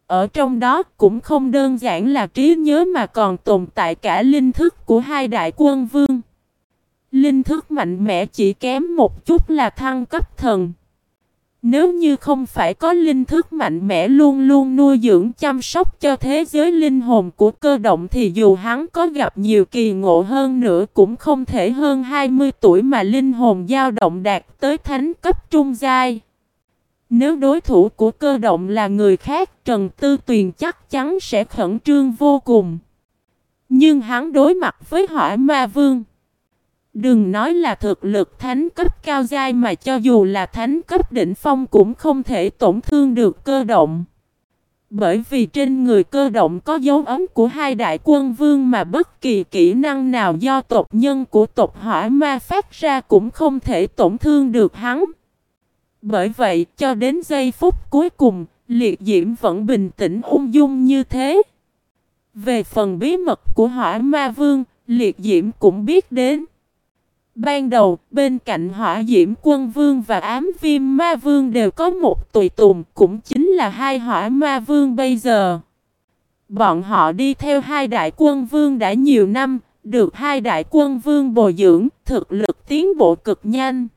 Ở trong đó cũng không đơn giản là trí nhớ mà còn tồn tại cả linh thức của hai đại quân vương. Linh thức mạnh mẽ chỉ kém một chút là thăng cấp thần. Nếu như không phải có linh thức mạnh mẽ luôn luôn nuôi dưỡng chăm sóc cho thế giới linh hồn của cơ động thì dù hắn có gặp nhiều kỳ ngộ hơn nữa cũng không thể hơn 20 tuổi mà linh hồn dao động đạt tới thánh cấp trung giai. Nếu đối thủ của cơ động là người khác, Trần Tư Tuyền chắc chắn sẽ khẩn trương vô cùng. Nhưng hắn đối mặt với hỏa ma vương. Đừng nói là thực lực thánh cấp cao dai mà cho dù là thánh cấp đỉnh phong cũng không thể tổn thương được cơ động. Bởi vì trên người cơ động có dấu ấn của hai đại quân vương mà bất kỳ kỹ năng nào do tộc nhân của tộc hỏa ma phát ra cũng không thể tổn thương được hắn. Bởi vậy cho đến giây phút cuối cùng, liệt diễm vẫn bình tĩnh ung dung như thế. Về phần bí mật của hỏa ma vương, liệt diễm cũng biết đến. Ban đầu, bên cạnh hỏa diễm quân vương và ám viêm ma vương đều có một tùy tùng, cũng chính là hai hỏa ma vương bây giờ. Bọn họ đi theo hai đại quân vương đã nhiều năm, được hai đại quân vương bồi dưỡng, thực lực tiến bộ cực nhanh.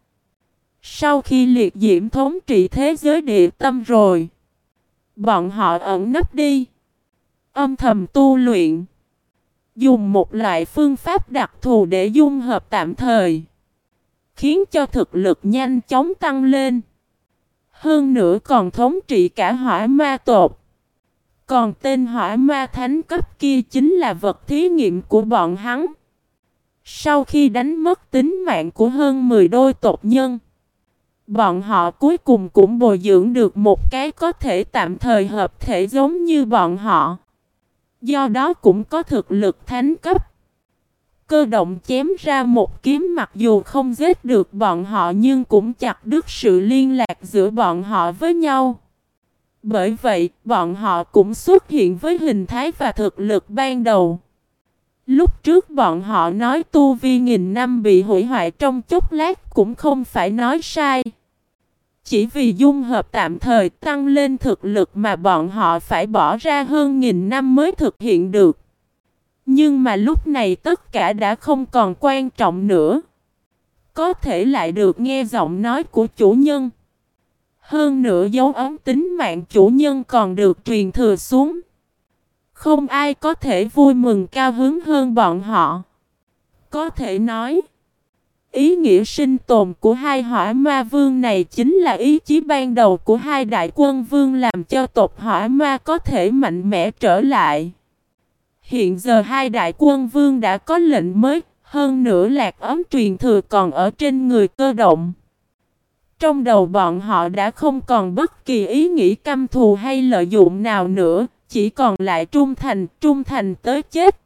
Sau khi liệt diễm thống trị thế giới địa tâm rồi, bọn họ ẩn nấp đi, âm thầm tu luyện. Dùng một loại phương pháp đặc thù để dung hợp tạm thời. Khiến cho thực lực nhanh chóng tăng lên. Hơn nữa còn thống trị cả hỏa ma tột. Còn tên hỏa ma thánh cấp kia chính là vật thí nghiệm của bọn hắn. Sau khi đánh mất tính mạng của hơn 10 đôi tộc nhân. Bọn họ cuối cùng cũng bồi dưỡng được một cái có thể tạm thời hợp thể giống như bọn họ. Do đó cũng có thực lực thánh cấp. Cơ động chém ra một kiếm mặc dù không giết được bọn họ nhưng cũng chặt đứt sự liên lạc giữa bọn họ với nhau. Bởi vậy, bọn họ cũng xuất hiện với hình thái và thực lực ban đầu. Lúc trước bọn họ nói tu vi nghìn năm bị hủy hoại trong chốc lát cũng không phải nói sai. Chỉ vì dung hợp tạm thời tăng lên thực lực mà bọn họ phải bỏ ra hơn nghìn năm mới thực hiện được. Nhưng mà lúc này tất cả đã không còn quan trọng nữa. Có thể lại được nghe giọng nói của chủ nhân. Hơn nữa dấu ấn tính mạng chủ nhân còn được truyền thừa xuống. Không ai có thể vui mừng cao hứng hơn bọn họ. Có thể nói. Ý nghĩa sinh tồn của hai hỏa ma vương này chính là ý chí ban đầu của hai đại quân vương làm cho tộc hỏa ma có thể mạnh mẽ trở lại. Hiện giờ hai đại quân vương đã có lệnh mới, hơn nữa lạc ấm truyền thừa còn ở trên người cơ động. Trong đầu bọn họ đã không còn bất kỳ ý nghĩ căm thù hay lợi dụng nào nữa, chỉ còn lại trung thành, trung thành tới chết.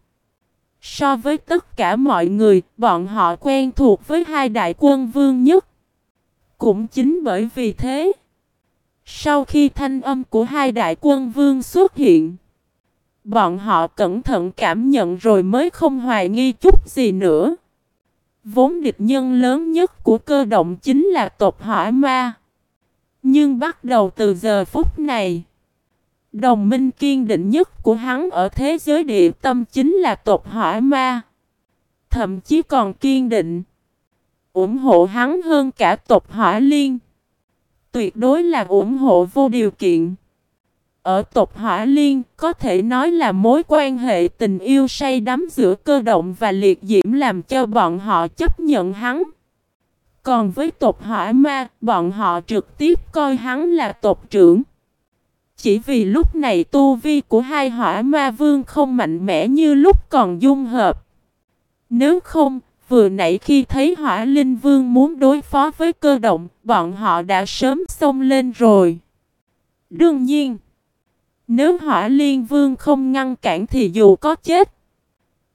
So với tất cả mọi người, bọn họ quen thuộc với hai đại quân vương nhất. Cũng chính bởi vì thế, sau khi thanh âm của hai đại quân vương xuất hiện, bọn họ cẩn thận cảm nhận rồi mới không hoài nghi chút gì nữa. Vốn địch nhân lớn nhất của cơ động chính là tộc hỏa ma. Nhưng bắt đầu từ giờ phút này, Đồng minh kiên định nhất của hắn ở thế giới địa tâm chính là tộc hỏa ma. Thậm chí còn kiên định. ủng hộ hắn hơn cả tộc hỏa liên. Tuyệt đối là ủng hộ vô điều kiện. Ở tộc hỏa liên có thể nói là mối quan hệ tình yêu say đắm giữa cơ động và liệt diễm làm cho bọn họ chấp nhận hắn. Còn với tộc hỏa ma, bọn họ trực tiếp coi hắn là tộc trưởng. Chỉ vì lúc này tu vi của hai hỏa ma vương không mạnh mẽ như lúc còn dung hợp. Nếu không, vừa nãy khi thấy hỏa linh vương muốn đối phó với cơ động, bọn họ đã sớm xông lên rồi. Đương nhiên, nếu hỏa liên vương không ngăn cản thì dù có chết,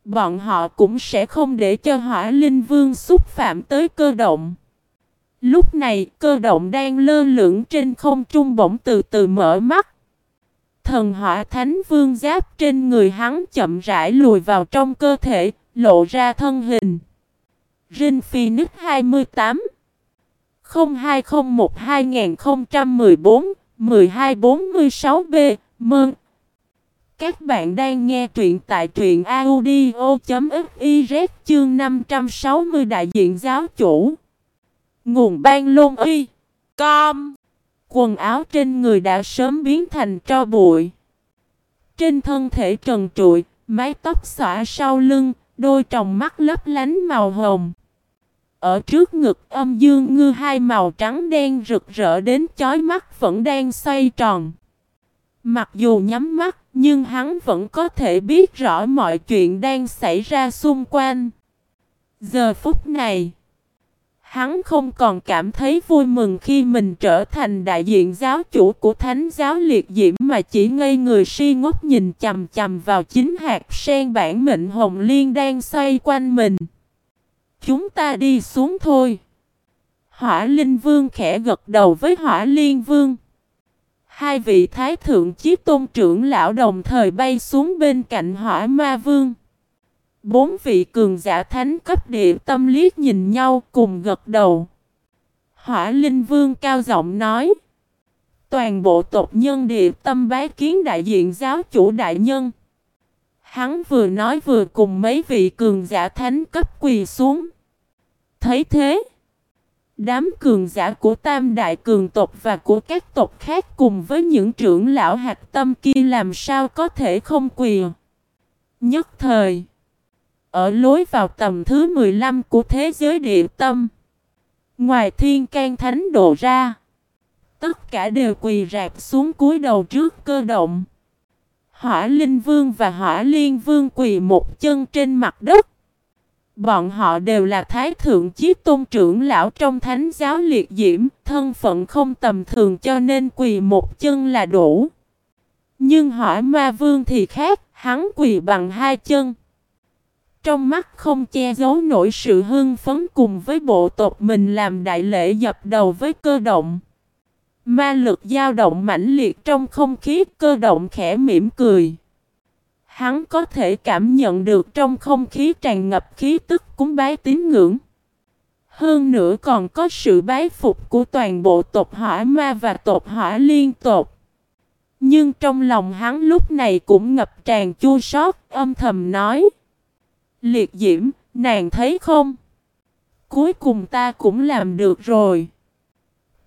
bọn họ cũng sẽ không để cho hỏa linh vương xúc phạm tới cơ động. Lúc này cơ động đang lơ lửng trên không trung bỗng từ từ mở mắt. Thần hỏa thánh vương giáp trên người hắn chậm rãi lùi vào trong cơ thể, lộ ra thân hình. Rin Phoenix 28 0201 2014 1246B Mơn Các bạn đang nghe truyện tại truyện audio.fiz chương 560 đại diện giáo chủ Nguồn ban lôn uy Com Quần áo trên người đã sớm biến thành tro bụi. Trên thân thể trần trụi, mái tóc xõa sau lưng, đôi tròng mắt lấp lánh màu hồng. Ở trước ngực âm dương ngư hai màu trắng đen rực rỡ đến chói mắt vẫn đang xoay tròn. Mặc dù nhắm mắt, nhưng hắn vẫn có thể biết rõ mọi chuyện đang xảy ra xung quanh. Giờ phút này, hắn không còn cảm thấy vui mừng khi mình trở thành đại diện giáo chủ của thánh giáo liệt diễm mà chỉ ngây người si ngốc nhìn chầm chầm vào chính hạt sen bản mệnh hồng liên đang xoay quanh mình. Chúng ta đi xuống thôi. Hỏa Linh Vương khẽ gật đầu với Hỏa Liên Vương. Hai vị thái thượng chí tôn trưởng lão đồng thời bay xuống bên cạnh hỏa ma vương. Bốn vị cường giả thánh cấp địa tâm liếc nhìn nhau cùng gật đầu. Hỏa linh vương cao giọng nói. Toàn bộ tộc nhân địa tâm bái kiến đại diện giáo chủ đại nhân. Hắn vừa nói vừa cùng mấy vị cường giả thánh cấp quỳ xuống. Thấy thế. Đám cường giả của tam đại cường tộc và của các tộc khác cùng với những trưởng lão hạt tâm kia làm sao có thể không quỳ. Nhất thời. Ở lối vào tầm thứ 15 của thế giới địa tâm. Ngoài thiên can thánh độ ra. Tất cả đều quỳ rạp xuống cúi đầu trước cơ động. Hỏa Linh Vương và Hỏa Liên Vương quỳ một chân trên mặt đất. Bọn họ đều là Thái Thượng Chí Tôn trưởng lão trong Thánh giáo liệt diễm, thân phận không tầm thường cho nên quỳ một chân là đủ. Nhưng hỏi ma vương thì khác, hắn quỳ bằng hai chân. Trong mắt không che giấu nổi sự hưng phấn cùng với bộ tộc mình làm đại lễ dập đầu với cơ động. Ma lực dao động mãnh liệt trong không khí cơ động khẽ mỉm cười. Hắn có thể cảm nhận được trong không khí tràn ngập khí tức cúng bái tín ngưỡng. Hơn nữa còn có sự bái phục của toàn bộ tộc hỏa ma và tộc hỏa liên tộc. Nhưng trong lòng hắn lúc này cũng ngập tràn chua xót, âm thầm nói. Liệt diễm, nàng thấy không? Cuối cùng ta cũng làm được rồi.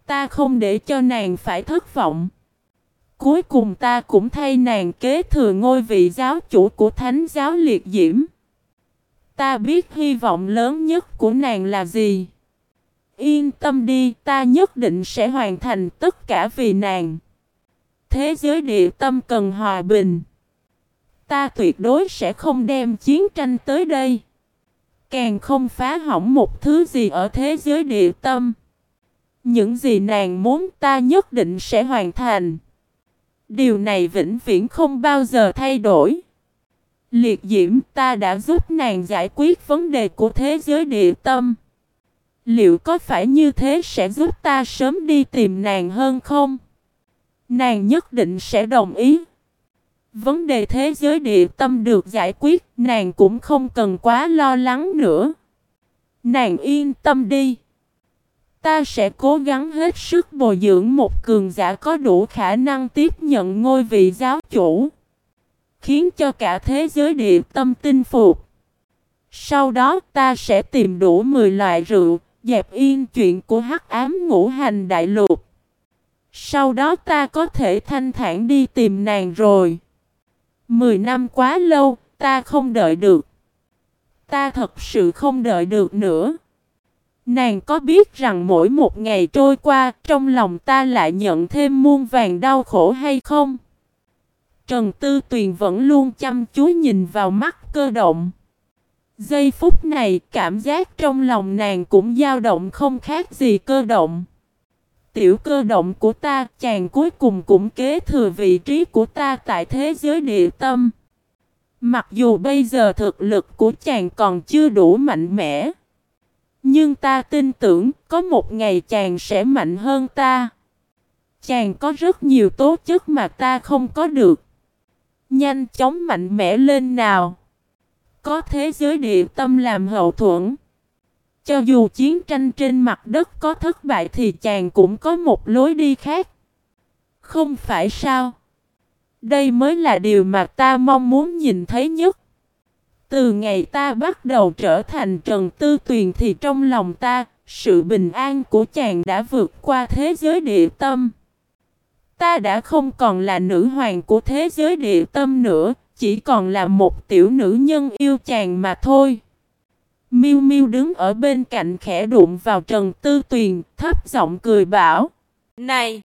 Ta không để cho nàng phải thất vọng. Cuối cùng ta cũng thay nàng kế thừa ngôi vị giáo chủ của thánh giáo liệt diễm. Ta biết hy vọng lớn nhất của nàng là gì. Yên tâm đi, ta nhất định sẽ hoàn thành tất cả vì nàng. Thế giới địa tâm cần hòa bình. Ta tuyệt đối sẽ không đem chiến tranh tới đây. Càng không phá hỏng một thứ gì ở thế giới địa tâm. Những gì nàng muốn ta nhất định sẽ hoàn thành. Điều này vĩnh viễn không bao giờ thay đổi. Liệt diễm ta đã giúp nàng giải quyết vấn đề của thế giới địa tâm. Liệu có phải như thế sẽ giúp ta sớm đi tìm nàng hơn không? Nàng nhất định sẽ đồng ý. Vấn đề thế giới địa tâm được giải quyết, nàng cũng không cần quá lo lắng nữa. Nàng yên tâm đi. Ta sẽ cố gắng hết sức bồi dưỡng một cường giả có đủ khả năng tiếp nhận ngôi vị giáo chủ. Khiến cho cả thế giới địa tâm tin phục. Sau đó ta sẽ tìm đủ 10 loại rượu, dẹp yên chuyện của hắc ám ngũ hành đại lục. Sau đó ta có thể thanh thản đi tìm nàng rồi. Mười năm quá lâu, ta không đợi được. Ta thật sự không đợi được nữa. Nàng có biết rằng mỗi một ngày trôi qua, trong lòng ta lại nhận thêm muôn vàng đau khổ hay không? Trần Tư Tuyền vẫn luôn chăm chú nhìn vào mắt cơ động. Giây phút này, cảm giác trong lòng nàng cũng dao động không khác gì cơ động. Tiểu cơ động của ta, chàng cuối cùng cũng kế thừa vị trí của ta tại thế giới địa tâm. Mặc dù bây giờ thực lực của chàng còn chưa đủ mạnh mẽ. Nhưng ta tin tưởng có một ngày chàng sẽ mạnh hơn ta. Chàng có rất nhiều tố chất mà ta không có được. Nhanh chóng mạnh mẽ lên nào. Có thế giới địa tâm làm hậu thuẫn. Cho dù chiến tranh trên mặt đất có thất bại thì chàng cũng có một lối đi khác. Không phải sao? Đây mới là điều mà ta mong muốn nhìn thấy nhất. Từ ngày ta bắt đầu trở thành Trần Tư Tuyền thì trong lòng ta, sự bình an của chàng đã vượt qua thế giới địa tâm. Ta đã không còn là nữ hoàng của thế giới địa tâm nữa, chỉ còn là một tiểu nữ nhân yêu chàng mà thôi. Miu Miu đứng ở bên cạnh khẽ đụng vào Trần Tư Tuyền, thấp giọng cười bảo: "Này,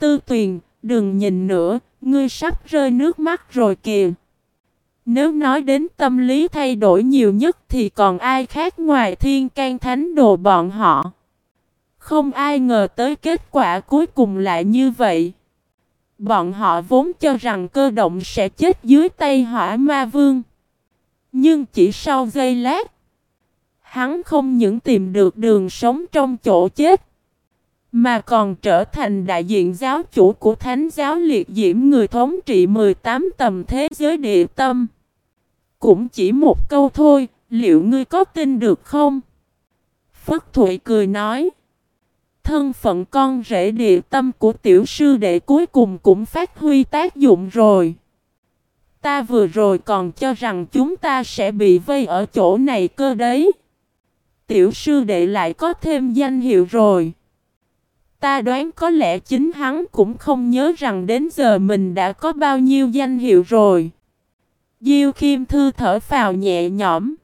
Tư Tuyền, đừng nhìn nữa, ngươi sắp rơi nước mắt rồi kìa." Nếu nói đến tâm lý thay đổi nhiều nhất thì còn ai khác ngoài thiên can thánh đồ bọn họ. Không ai ngờ tới kết quả cuối cùng lại như vậy. Bọn họ vốn cho rằng cơ động sẽ chết dưới tay hỏa ma vương. Nhưng chỉ sau giây lát, hắn không những tìm được đường sống trong chỗ chết, mà còn trở thành đại diện giáo chủ của thánh giáo liệt diễm người thống trị 18 tầm thế giới địa tâm. Cũng chỉ một câu thôi, liệu ngươi có tin được không? Phất Thụy cười nói. Thân phận con rể địa tâm của tiểu sư đệ cuối cùng cũng phát huy tác dụng rồi. Ta vừa rồi còn cho rằng chúng ta sẽ bị vây ở chỗ này cơ đấy. Tiểu sư đệ lại có thêm danh hiệu rồi. Ta đoán có lẽ chính hắn cũng không nhớ rằng đến giờ mình đã có bao nhiêu danh hiệu rồi. Diêu Khiêm Thư thở phào nhẹ nhõm.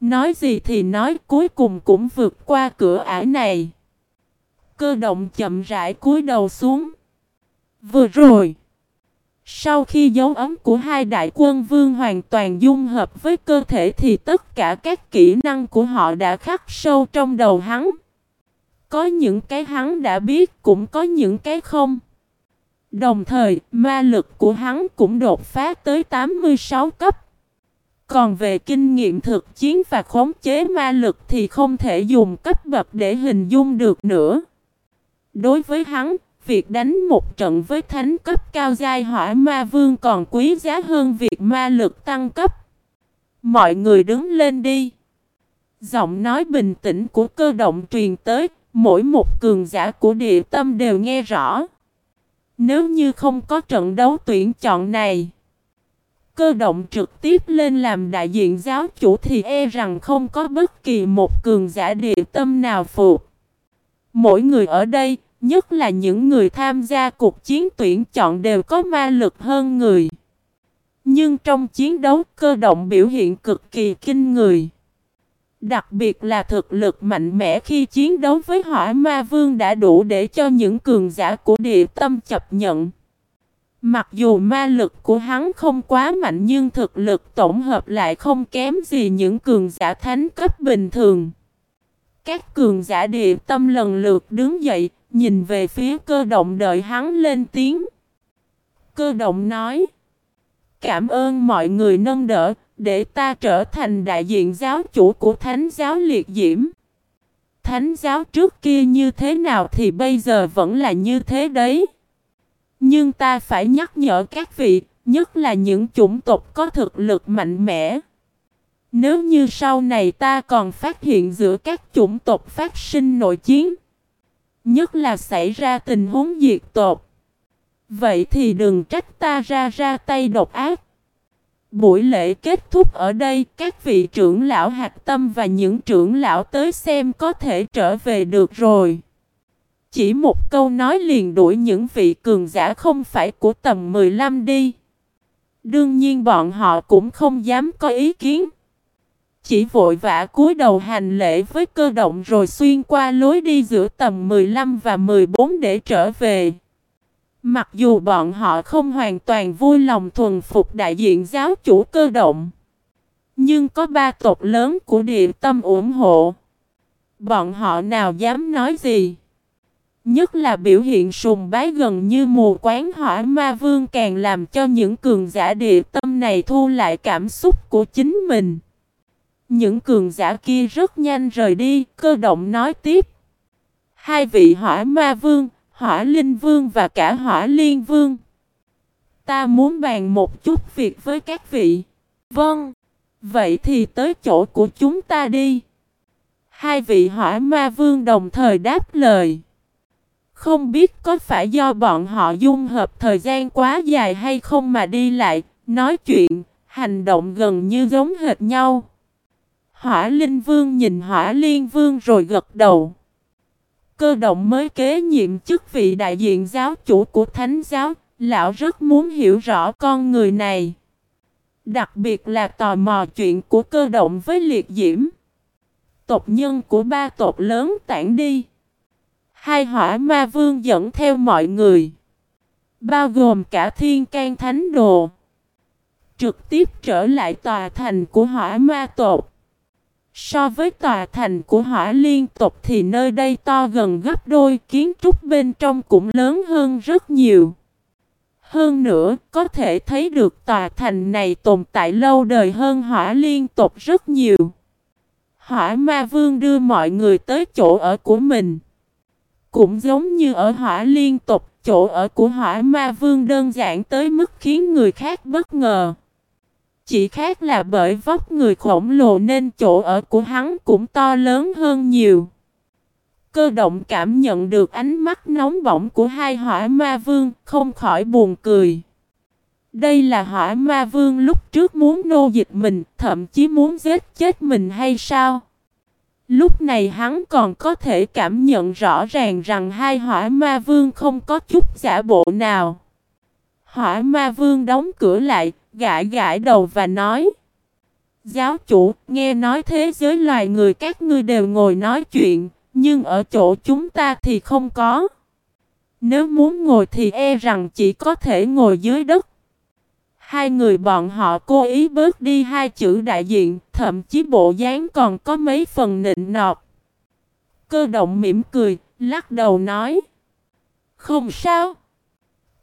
Nói gì thì nói, cuối cùng cũng vượt qua cửa ải này. Cơ động chậm rãi cúi đầu xuống. Vừa rồi. Sau khi dấu ấm của hai đại quân vương hoàn toàn dung hợp với cơ thể thì tất cả các kỹ năng của họ đã khắc sâu trong đầu hắn. Có những cái hắn đã biết cũng có những cái không. Đồng thời, ma lực của hắn cũng đột phá tới 86 cấp. Còn về kinh nghiệm thực chiến và khống chế ma lực thì không thể dùng cấp bậc để hình dung được nữa. Đối với hắn, việc đánh một trận với thánh cấp cao giai hỏa ma vương còn quý giá hơn việc ma lực tăng cấp. Mọi người đứng lên đi. Giọng nói bình tĩnh của cơ động truyền tới, mỗi một cường giả của địa tâm đều nghe rõ. Nếu như không có trận đấu tuyển chọn này, cơ động trực tiếp lên làm đại diện giáo chủ thì e rằng không có bất kỳ một cường giả địa tâm nào phục. Mỗi người ở đây, nhất là những người tham gia cuộc chiến tuyển chọn đều có ma lực hơn người. Nhưng trong chiến đấu cơ động biểu hiện cực kỳ kinh người. Đặc biệt là thực lực mạnh mẽ khi chiến đấu với hỏa ma vương đã đủ để cho những cường giả của địa tâm chấp nhận. Mặc dù ma lực của hắn không quá mạnh nhưng thực lực tổng hợp lại không kém gì những cường giả thánh cấp bình thường. Các cường giả địa tâm lần lượt đứng dậy, nhìn về phía cơ động đợi hắn lên tiếng. Cơ động nói, cảm ơn mọi người nâng đỡ, để ta trở thành đại diện giáo chủ của Thánh giáo liệt diễm. Thánh giáo trước kia như thế nào thì bây giờ vẫn là như thế đấy. Nhưng ta phải nhắc nhở các vị, nhất là những chủng tộc có thực lực mạnh mẽ. Nếu như sau này ta còn phát hiện giữa các chủng tộc phát sinh nội chiến, nhất là xảy ra tình huống diệt tộc, vậy thì đừng trách ta ra ra tay độc ác. Buổi lễ kết thúc ở đây, các vị trưởng lão hạt tâm và những trưởng lão tới xem có thể trở về được rồi. Chỉ một câu nói liền đuổi những vị cường giả không phải của tầm 15 đi. Đương nhiên bọn họ cũng không dám có ý kiến. Chỉ vội vã cúi đầu hành lễ với cơ động rồi xuyên qua lối đi giữa tầm 15 và 14 để trở về. Mặc dù bọn họ không hoàn toàn vui lòng thuần phục đại diện giáo chủ cơ động, nhưng có ba tộc lớn của địa tâm ủng hộ. Bọn họ nào dám nói gì? Nhất là biểu hiện sùng bái gần như mù quán hỏa ma vương càng làm cho những cường giả địa tâm này thu lại cảm xúc của chính mình. Những cường giả kia rất nhanh rời đi, cơ động nói tiếp. Hai vị hỏa ma vương, hỏa linh vương và cả hỏa liên vương. Ta muốn bàn một chút việc với các vị. Vâng. Vậy thì tới chỗ của chúng ta đi. Hai vị hỏa ma vương đồng thời đáp lời. Không biết có phải do bọn họ dung hợp thời gian quá dài hay không mà đi lại, nói chuyện, hành động gần như giống hệt nhau. Hỏa Linh Vương nhìn Hỏa Liên Vương rồi gật đầu. Cơ động mới kế nhiệm chức vị đại diện giáo chủ của thánh giáo, lão rất muốn hiểu rõ con người này. Đặc biệt là tò mò chuyện của cơ động với liệt diễm. Tộc nhân của ba tộc lớn tản đi. Hai hỏa ma vương dẫn theo mọi người. Bao gồm cả thiên can thánh đồ. Trực tiếp trở lại tòa thành của hỏa ma tộc. So với tòa thành của hỏa liên tộc thì nơi đây to gần gấp đôi kiến trúc bên trong cũng lớn hơn rất nhiều. Hơn nữa, có thể thấy được tòa thành này tồn tại lâu đời hơn hỏa liên tộc rất nhiều. Hỏa ma vương đưa mọi người tới chỗ ở của mình. Cũng giống như ở hỏa liên tộc, chỗ ở của hỏa ma vương đơn giản tới mức khiến người khác bất ngờ. Chỉ khác là bởi vóc người khổng lồ nên chỗ ở của hắn cũng to lớn hơn nhiều. Cơ động cảm nhận được ánh mắt nóng bỏng của hai hỏa ma vương, không khỏi buồn cười. Đây là hỏa ma vương lúc trước muốn nô dịch mình, thậm chí muốn giết chết mình hay sao? Lúc này hắn còn có thể cảm nhận rõ ràng rằng hai hỏa ma vương không có chút giả bộ nào. Hỏa ma vương đóng cửa lại, gãi gãi đầu và nói Giáo chủ, nghe nói thế giới loài người các ngươi đều ngồi nói chuyện, nhưng ở chỗ chúng ta thì không có. Nếu muốn ngồi thì e rằng chỉ có thể ngồi dưới đất. Hai người bọn họ cố ý bớt đi hai chữ đại diện, thậm chí bộ dáng còn có mấy phần nịnh nọt. Cơ động mỉm cười, lắc đầu nói. Không sao.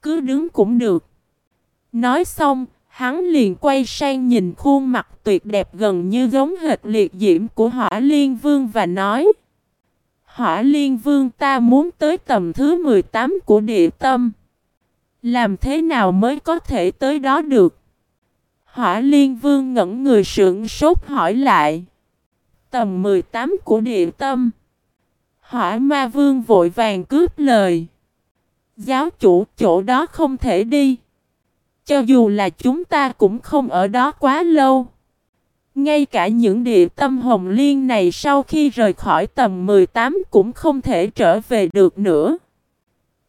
Cứ đứng cũng được. Nói xong, hắn liền quay sang nhìn khuôn mặt tuyệt đẹp gần như giống hệt liệt diễm của hỏa liên vương và nói. Hỏa liên vương ta muốn tới tầm thứ 18 của địa tâm. Làm thế nào mới có thể tới đó được? Hỏa liên vương ngẩn người sững sốt hỏi lại. Tầm 18 của địa tâm. Hỏa ma vương vội vàng cướp lời. Giáo chủ chỗ đó không thể đi. Cho dù là chúng ta cũng không ở đó quá lâu. Ngay cả những địa tâm hồng liên này sau khi rời khỏi tầm 18 cũng không thể trở về được nữa.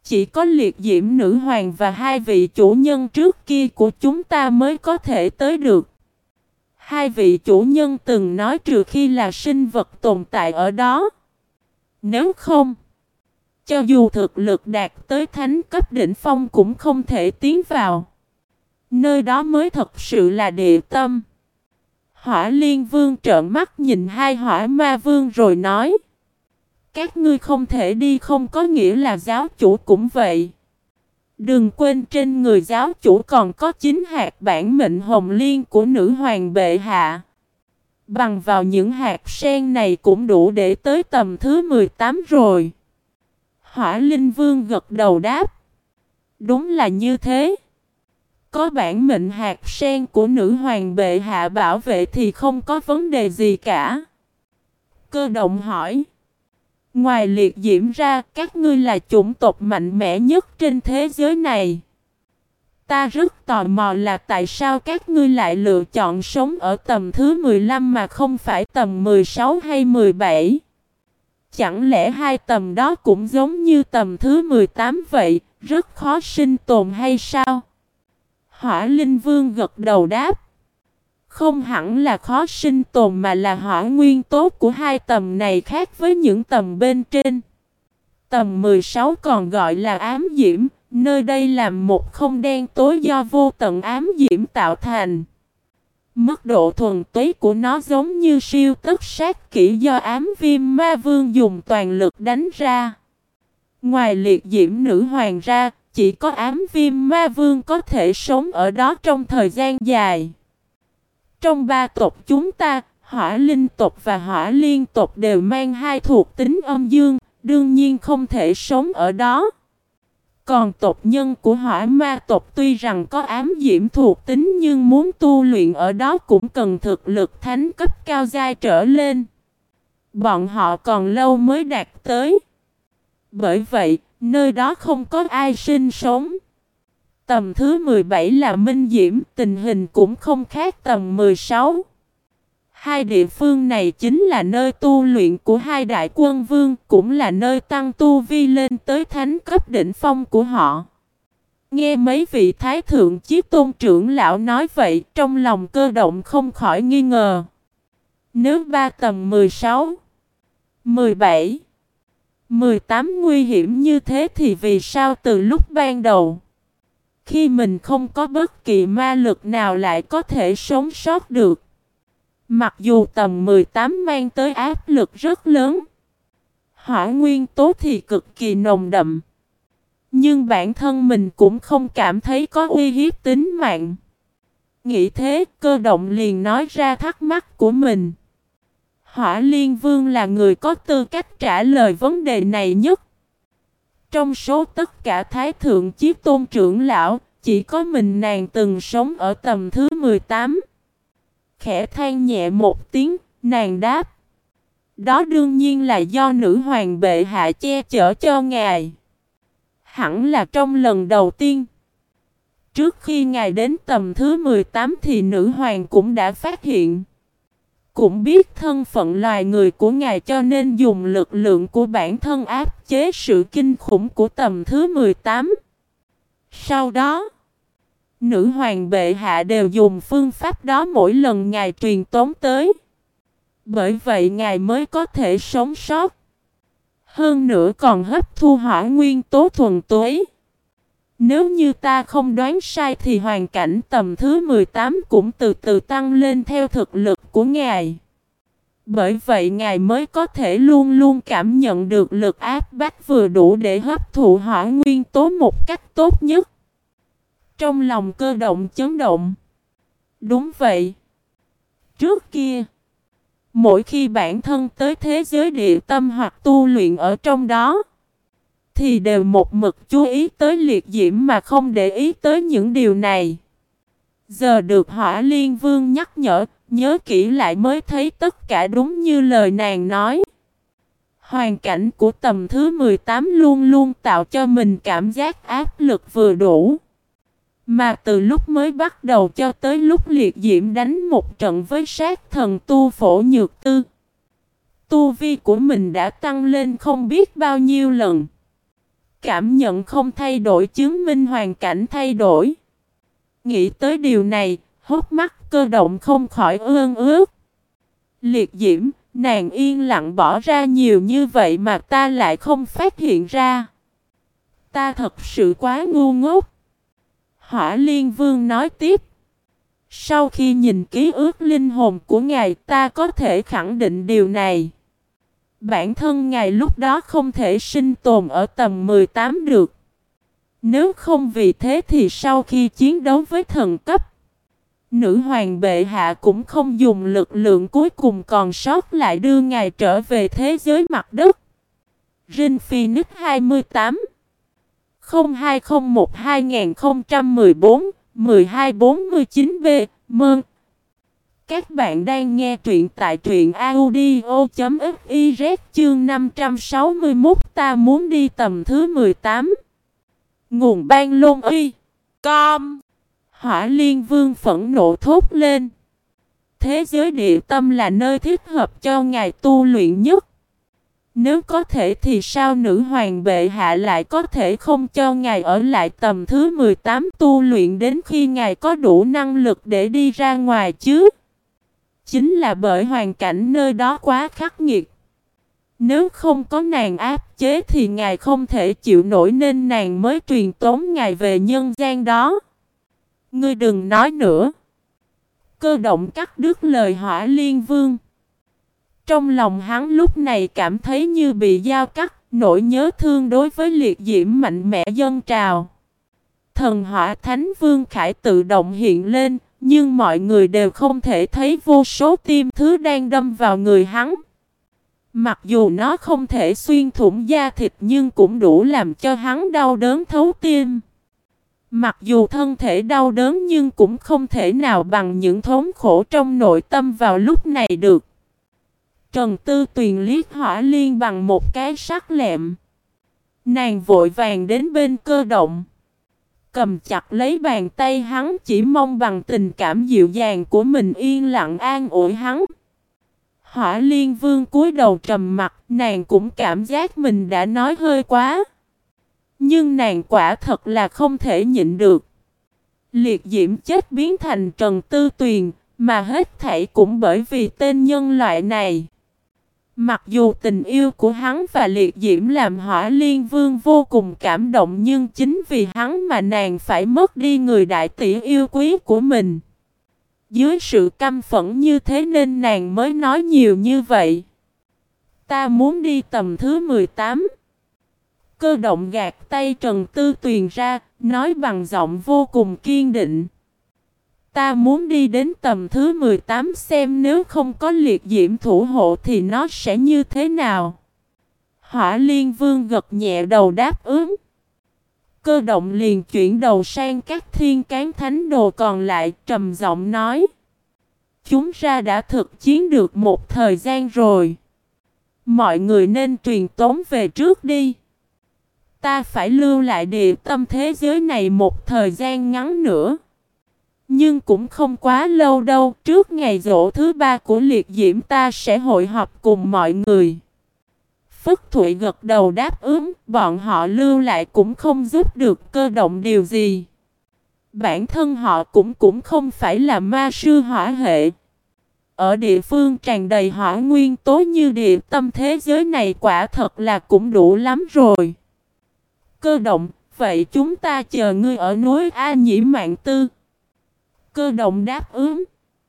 Chỉ có liệt diễm nữ hoàng và hai vị chủ nhân trước kia của chúng ta mới có thể tới được. Hai vị chủ nhân từng nói trừ khi là sinh vật tồn tại ở đó. Nếu không, cho dù thực lực đạt tới thánh cấp đỉnh phong cũng không thể tiến vào. Nơi đó mới thật sự là địa tâm. Hỏa liên vương trợn mắt nhìn hai hỏa ma vương rồi nói. Các ngươi không thể đi không có nghĩa là giáo chủ cũng vậy. Đừng quên trên người giáo chủ còn có chính hạt bản mệnh hồng liên của nữ hoàng bệ hạ. Bằng vào những hạt sen này cũng đủ để tới tầm thứ 18 rồi. Hỏa Linh Vương gật đầu đáp. Đúng là như thế. Có bản mệnh hạt sen của nữ hoàng bệ hạ bảo vệ thì không có vấn đề gì cả. Cơ động hỏi. Ngoài liệt diễm ra, các ngươi là chủng tộc mạnh mẽ nhất trên thế giới này. Ta rất tò mò là tại sao các ngươi lại lựa chọn sống ở tầm thứ 15 mà không phải tầm 16 hay 17. Chẳng lẽ hai tầm đó cũng giống như tầm thứ 18 vậy, rất khó sinh tồn hay sao? Hỏa Linh Vương gật đầu đáp. Không hẳn là khó sinh tồn mà là hỏa nguyên tố của hai tầm này khác với những tầm bên trên. Tầm 16 còn gọi là ám diễm, nơi đây là một không đen tối do vô tận ám diễm tạo thành. Mức độ thuần túy của nó giống như siêu tất sát kỹ do ám viêm ma vương dùng toàn lực đánh ra. Ngoài liệt diễm nữ hoàng ra, chỉ có ám viêm ma vương có thể sống ở đó trong thời gian dài. Trong ba tộc chúng ta, hỏa linh tộc và hỏa liên tộc đều mang hai thuộc tính âm dương, đương nhiên không thể sống ở đó. Còn tộc nhân của hỏa ma tộc tuy rằng có ám diễm thuộc tính nhưng muốn tu luyện ở đó cũng cần thực lực thánh cấp cao dai trở lên. Bọn họ còn lâu mới đạt tới. Bởi vậy, nơi đó không có ai sinh sống. Tầm thứ 17 là minh diễm, tình hình cũng không khác tầm 16. Hai địa phương này chính là nơi tu luyện của hai đại quân vương, cũng là nơi tăng tu vi lên tới thánh cấp đỉnh phong của họ. Nghe mấy vị thái thượng chiếc tôn trưởng lão nói vậy, trong lòng cơ động không khỏi nghi ngờ. Nếu ba tầng 16, 17, 18 nguy hiểm như thế thì vì sao từ lúc ban đầu, khi mình không có bất kỳ ma lực nào lại có thể sống sót được? Mặc dù tầm 18 mang tới áp lực rất lớn, hỏa nguyên tố thì cực kỳ nồng đậm. Nhưng bản thân mình cũng không cảm thấy có uy hiếp tính mạng. Nghĩ thế, cơ động liền nói ra thắc mắc của mình. Hỏa Liên Vương là người có tư cách trả lời vấn đề này nhất. Trong số tất cả Thái Thượng Chiếc Tôn trưởng lão, chỉ có mình nàng từng sống ở tầm thứ 18 khẽ than nhẹ một tiếng, nàng đáp. Đó đương nhiên là do nữ hoàng bệ hạ che chở cho ngài. Hẳn là trong lần đầu tiên. Trước khi ngài đến tầm thứ 18 thì nữ hoàng cũng đã phát hiện. Cũng biết thân phận loài người của ngài cho nên dùng lực lượng của bản thân áp chế sự kinh khủng của tầm thứ 18. Sau đó, Nữ hoàng bệ hạ đều dùng phương pháp đó mỗi lần ngài truyền tống tới. Bởi vậy ngài mới có thể sống sót. Hơn nữa còn hấp thu hỏa nguyên tố thuần túy. Nếu như ta không đoán sai thì hoàn cảnh tầm thứ 18 cũng từ từ tăng lên theo thực lực của ngài. Bởi vậy ngài mới có thể luôn luôn cảm nhận được lực áp bách vừa đủ để hấp thụ hỏa nguyên tố một cách tốt nhất. Trong lòng cơ động chấn động. Đúng vậy. Trước kia, mỗi khi bản thân tới thế giới địa tâm hoặc tu luyện ở trong đó, thì đều một mực chú ý tới liệt diễm mà không để ý tới những điều này. Giờ được hỏa liên vương nhắc nhở, nhớ kỹ lại mới thấy tất cả đúng như lời nàng nói. Hoàn cảnh của tầm thứ 18 luôn luôn tạo cho mình cảm giác áp lực vừa đủ. Mà từ lúc mới bắt đầu cho tới lúc liệt diễm đánh một trận với sát thần tu phổ nhược tư. Tu vi của mình đã tăng lên không biết bao nhiêu lần. Cảm nhận không thay đổi chứng minh hoàn cảnh thay đổi. Nghĩ tới điều này, hốt mắt cơ động không khỏi ương ướt. Liệt diễm, nàng yên lặng bỏ ra nhiều như vậy mà ta lại không phát hiện ra. Ta thật sự quá ngu ngốc. Hỏa Liên Vương nói tiếp. Sau khi nhìn ký ức linh hồn của ngài ta có thể khẳng định điều này. Bản thân ngài lúc đó không thể sinh tồn ở tầm 18 được. Nếu không vì thế thì sau khi chiến đấu với thần cấp, nữ hoàng bệ hạ cũng không dùng lực lượng cuối cùng còn sót lại đưa ngài trở về thế giới mặt đất. Rin Phoenix 28 0201-2014-1249B Mơn. Các bạn đang nghe truyện tại truyện audio.fiz chương 561 ta muốn đi tầm thứ 18 Nguồn ban lôn uy Com. Hỏa liên vương phẫn nộ thốt lên. Thế giới địa tâm là nơi thích hợp cho ngài tu luyện nhất nếu có thể thì sao nữ hoàng bệ hạ lại có thể không cho ngài ở lại tầm thứ 18 tu luyện đến khi ngài có đủ năng lực để đi ra ngoài chứ? Chính là bởi hoàn cảnh nơi đó quá khắc nghiệt. Nếu không có nàng áp chế thì ngài không thể chịu nổi nên nàng mới truyền tống ngài về nhân gian đó. Ngươi đừng nói nữa. Cơ động cắt đứt lời hỏa liên vương. Trong lòng hắn lúc này cảm thấy như bị dao cắt, nỗi nhớ thương đối với liệt diễm mạnh mẽ dân trào. Thần hỏa thánh vương khải tự động hiện lên, nhưng mọi người đều không thể thấy vô số tim thứ đang đâm vào người hắn. Mặc dù nó không thể xuyên thủng da thịt nhưng cũng đủ làm cho hắn đau đớn thấu tim. Mặc dù thân thể đau đớn nhưng cũng không thể nào bằng những thống khổ trong nội tâm vào lúc này được. Trần Tư Tuyền liếc hỏa liên bằng một cái sắc lẹm. Nàng vội vàng đến bên cơ động. Cầm chặt lấy bàn tay hắn chỉ mong bằng tình cảm dịu dàng của mình yên lặng an ủi hắn. Hỏa liên vương cúi đầu trầm mặt, nàng cũng cảm giác mình đã nói hơi quá. Nhưng nàng quả thật là không thể nhịn được. Liệt diễm chết biến thành Trần Tư Tuyền, mà hết thảy cũng bởi vì tên nhân loại này. Mặc dù tình yêu của hắn và liệt diễm làm hỏa liên vương vô cùng cảm động nhưng chính vì hắn mà nàng phải mất đi người đại tỷ yêu quý của mình. Dưới sự căm phẫn như thế nên nàng mới nói nhiều như vậy. Ta muốn đi tầm thứ 18. Cơ động gạt tay Trần Tư Tuyền ra, nói bằng giọng vô cùng kiên định. Ta muốn đi đến tầm thứ 18 xem nếu không có liệt diễm thủ hộ thì nó sẽ như thế nào. Hỏa Liên Vương gật nhẹ đầu đáp ứng. Cơ động liền chuyển đầu sang các thiên cán thánh đồ còn lại, trầm giọng nói. Chúng ra đã thực chiến được một thời gian rồi. Mọi người nên truyền tống về trước đi. Ta phải lưu lại địa tâm thế giới này một thời gian ngắn nữa. Nhưng cũng không quá lâu đâu, trước ngày rỗ thứ ba của liệt diễm ta sẽ hội họp cùng mọi người. Phất Thụy gật đầu đáp ứng, bọn họ lưu lại cũng không giúp được cơ động điều gì. Bản thân họ cũng cũng không phải là ma sư hỏa hệ. Ở địa phương tràn đầy hỏa nguyên tố như địa tâm thế giới này quả thật là cũng đủ lắm rồi. Cơ động, vậy chúng ta chờ ngươi ở núi A Nhĩ Mạng Tư. Cơ động đáp ứng.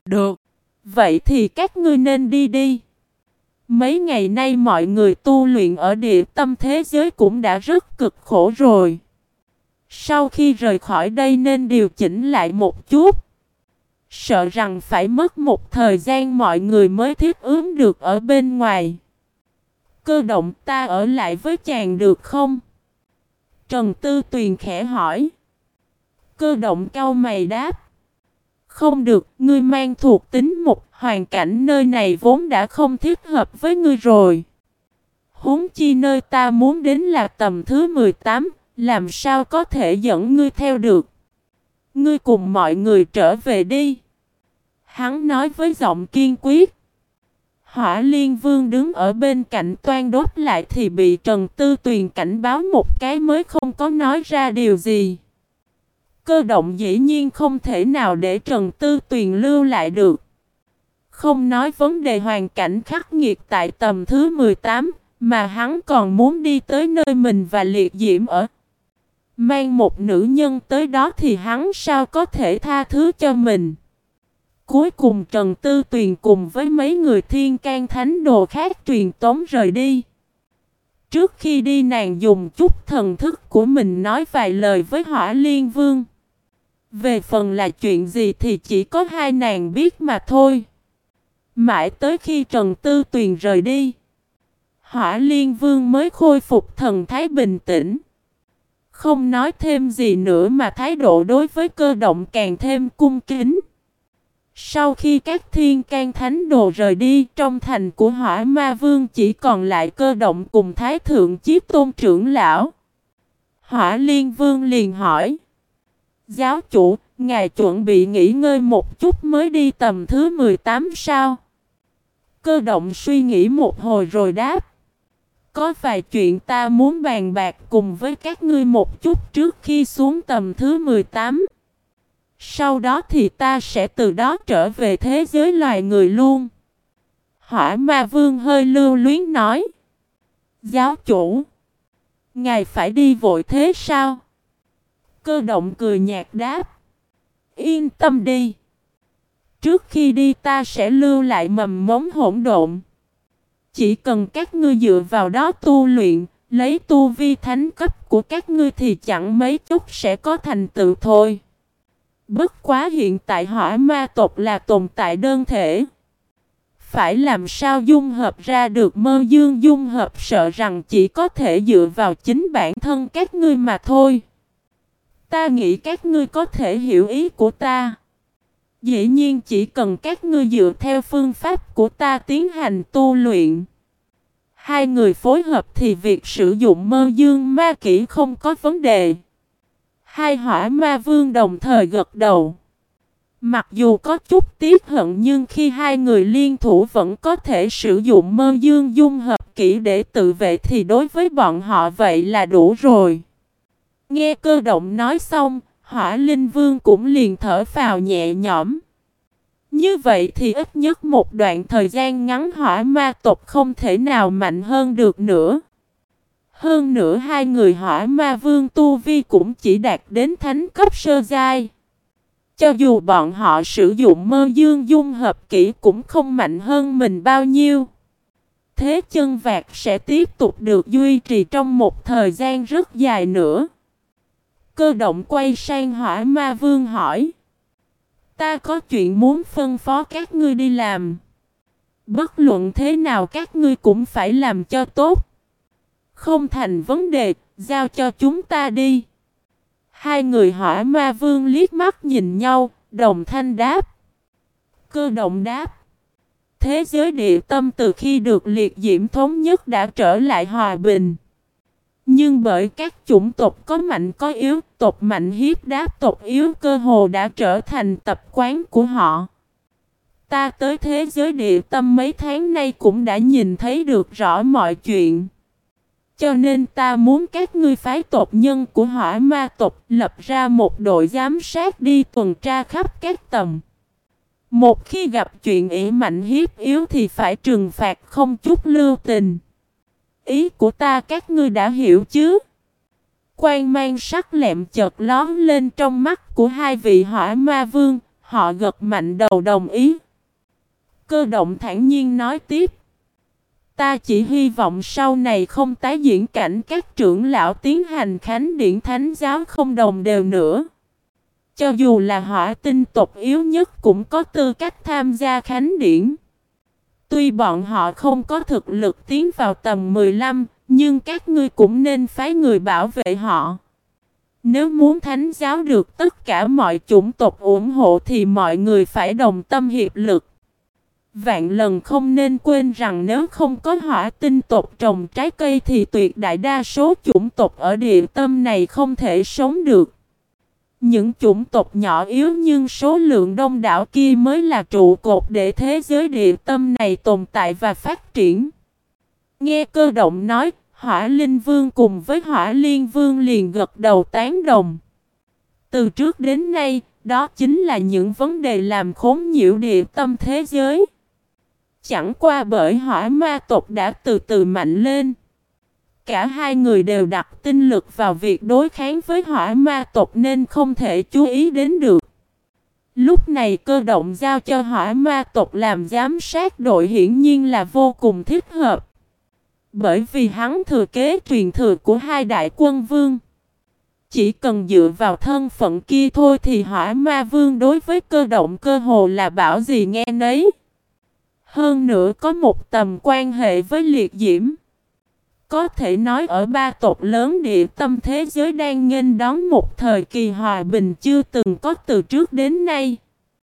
Được. Vậy thì các ngươi nên đi đi. Mấy ngày nay mọi người tu luyện ở địa tâm thế giới cũng đã rất cực khổ rồi. Sau khi rời khỏi đây nên điều chỉnh lại một chút. Sợ rằng phải mất một thời gian mọi người mới thiết ứng được ở bên ngoài. Cơ động ta ở lại với chàng được không? Trần Tư Tuyền khẽ hỏi. Cơ động cao mày đáp. Không được, ngươi mang thuộc tính một hoàn cảnh nơi này vốn đã không thích hợp với ngươi rồi. Huống chi nơi ta muốn đến là tầm thứ 18, làm sao có thể dẫn ngươi theo được. Ngươi cùng mọi người trở về đi. Hắn nói với giọng kiên quyết. Hỏa Liên Vương đứng ở bên cạnh toan đốt lại thì bị Trần Tư Tuyền cảnh báo một cái mới không có nói ra điều gì. Cơ động dĩ nhiên không thể nào để Trần Tư Tuyền lưu lại được. Không nói vấn đề hoàn cảnh khắc nghiệt tại tầm thứ 18, mà hắn còn muốn đi tới nơi mình và liệt diễm ở. Mang một nữ nhân tới đó thì hắn sao có thể tha thứ cho mình. Cuối cùng Trần Tư Tuyền cùng với mấy người thiên can thánh đồ khác truyền tống rời đi. Trước khi đi nàng dùng chút thần thức của mình nói vài lời với hỏa liên vương. Về phần là chuyện gì thì chỉ có hai nàng biết mà thôi. Mãi tới khi Trần Tư Tuyền rời đi. Hỏa Liên Vương mới khôi phục thần thái bình tĩnh. Không nói thêm gì nữa mà thái độ đối với cơ động càng thêm cung kính. Sau khi các thiên can thánh đồ rời đi, trong thành của hỏa ma vương chỉ còn lại cơ động cùng thái thượng chiếc tôn trưởng lão. Hỏa liên vương liền hỏi. Giáo chủ, ngài chuẩn bị nghỉ ngơi một chút mới đi tầm thứ 18 sao? Cơ động suy nghĩ một hồi rồi đáp. Có vài chuyện ta muốn bàn bạc cùng với các ngươi một chút trước khi xuống tầm thứ 18. Sau đó thì ta sẽ từ đó trở về thế giới loài người luôn. Hỏa ma vương hơi lưu luyến nói. Giáo chủ. Ngài phải đi vội thế sao? Cơ động cười nhạt đáp. Yên tâm đi. Trước khi đi ta sẽ lưu lại mầm móng hỗn độn. Chỉ cần các ngươi dựa vào đó tu luyện, lấy tu vi thánh cấp của các ngươi thì chẳng mấy chút sẽ có thành tựu thôi. Bất quá hiện tại hỏa ma tộc là tồn tại đơn thể. Phải làm sao dung hợp ra được mơ dương dung hợp sợ rằng chỉ có thể dựa vào chính bản thân các ngươi mà thôi. Ta nghĩ các ngươi có thể hiểu ý của ta. Dĩ nhiên chỉ cần các ngươi dựa theo phương pháp của ta tiến hành tu luyện. Hai người phối hợp thì việc sử dụng mơ dương ma kỹ không có vấn đề. Hai hỏa ma vương đồng thời gật đầu. Mặc dù có chút tiếc hận nhưng khi hai người liên thủ vẫn có thể sử dụng mơ dương dung hợp kỹ để tự vệ thì đối với bọn họ vậy là đủ rồi. Nghe cơ động nói xong, hỏa linh vương cũng liền thở phào nhẹ nhõm. Như vậy thì ít nhất một đoạn thời gian ngắn hỏa ma tộc không thể nào mạnh hơn được nữa. Hơn nữa hai người hỏa ma vương tu vi cũng chỉ đạt đến thánh cấp sơ giai. Cho dù bọn họ sử dụng mơ dương dung hợp kỹ cũng không mạnh hơn mình bao nhiêu. Thế chân vạc sẽ tiếp tục được duy trì trong một thời gian rất dài nữa. Cơ động quay sang hỏi ma vương hỏi. Ta có chuyện muốn phân phó các ngươi đi làm. Bất luận thế nào các ngươi cũng phải làm cho tốt. Không thành vấn đề, giao cho chúng ta đi. Hai người hỏi ma vương liếc mắt nhìn nhau, đồng thanh đáp. Cơ động đáp. Thế giới địa tâm từ khi được liệt diễm thống nhất đã trở lại hòa bình. Nhưng bởi các chủng tộc có mạnh có yếu, tộc mạnh hiếp đáp tộc yếu cơ hồ đã trở thành tập quán của họ. Ta tới thế giới địa tâm mấy tháng nay cũng đã nhìn thấy được rõ mọi chuyện. Cho nên ta muốn các ngươi phái tộc nhân của hỏa ma tộc lập ra một đội giám sát đi tuần tra khắp các tầm. Một khi gặp chuyện ỷ mạnh hiếp yếu thì phải trừng phạt không chút lưu tình. Ý của ta các ngươi đã hiểu chứ? Quan mang sắc lẹm chợt lón lên trong mắt của hai vị hỏa ma vương, họ gật mạnh đầu đồng ý. Cơ động thản nhiên nói tiếp. Ta chỉ hy vọng sau này không tái diễn cảnh các trưởng lão tiến hành khánh điển thánh giáo không đồng đều nữa. Cho dù là hỏa tinh tộc yếu nhất cũng có tư cách tham gia khánh điển. Tuy bọn họ không có thực lực tiến vào tầm 15, nhưng các ngươi cũng nên phái người bảo vệ họ. Nếu muốn thánh giáo được tất cả mọi chủng tộc ủng hộ thì mọi người phải đồng tâm hiệp lực. Vạn lần không nên quên rằng nếu không có hỏa tinh tộc trồng trái cây thì tuyệt đại đa số chủng tộc ở địa tâm này không thể sống được. Những chủng tộc nhỏ yếu nhưng số lượng đông đảo kia mới là trụ cột để thế giới địa tâm này tồn tại và phát triển. Nghe cơ động nói, hỏa linh vương cùng với hỏa liên vương liền gật đầu tán đồng. Từ trước đến nay, đó chính là những vấn đề làm khốn nhiễu địa tâm thế giới. Chẳng qua bởi hỏa ma tộc đã từ từ mạnh lên. Cả hai người đều đặt tinh lực vào việc đối kháng với hỏa ma tộc nên không thể chú ý đến được. Lúc này cơ động giao cho hỏa ma tộc làm giám sát đội hiển nhiên là vô cùng thích hợp. Bởi vì hắn thừa kế truyền thừa của hai đại quân vương. Chỉ cần dựa vào thân phận kia thôi thì hỏa ma vương đối với cơ động cơ hồ là bảo gì nghe nấy. Hơn nữa có một tầm quan hệ với liệt diễm. Có thể nói ở ba tộc lớn địa tâm thế giới đang nghênh đón một thời kỳ hòa bình chưa từng có từ trước đến nay.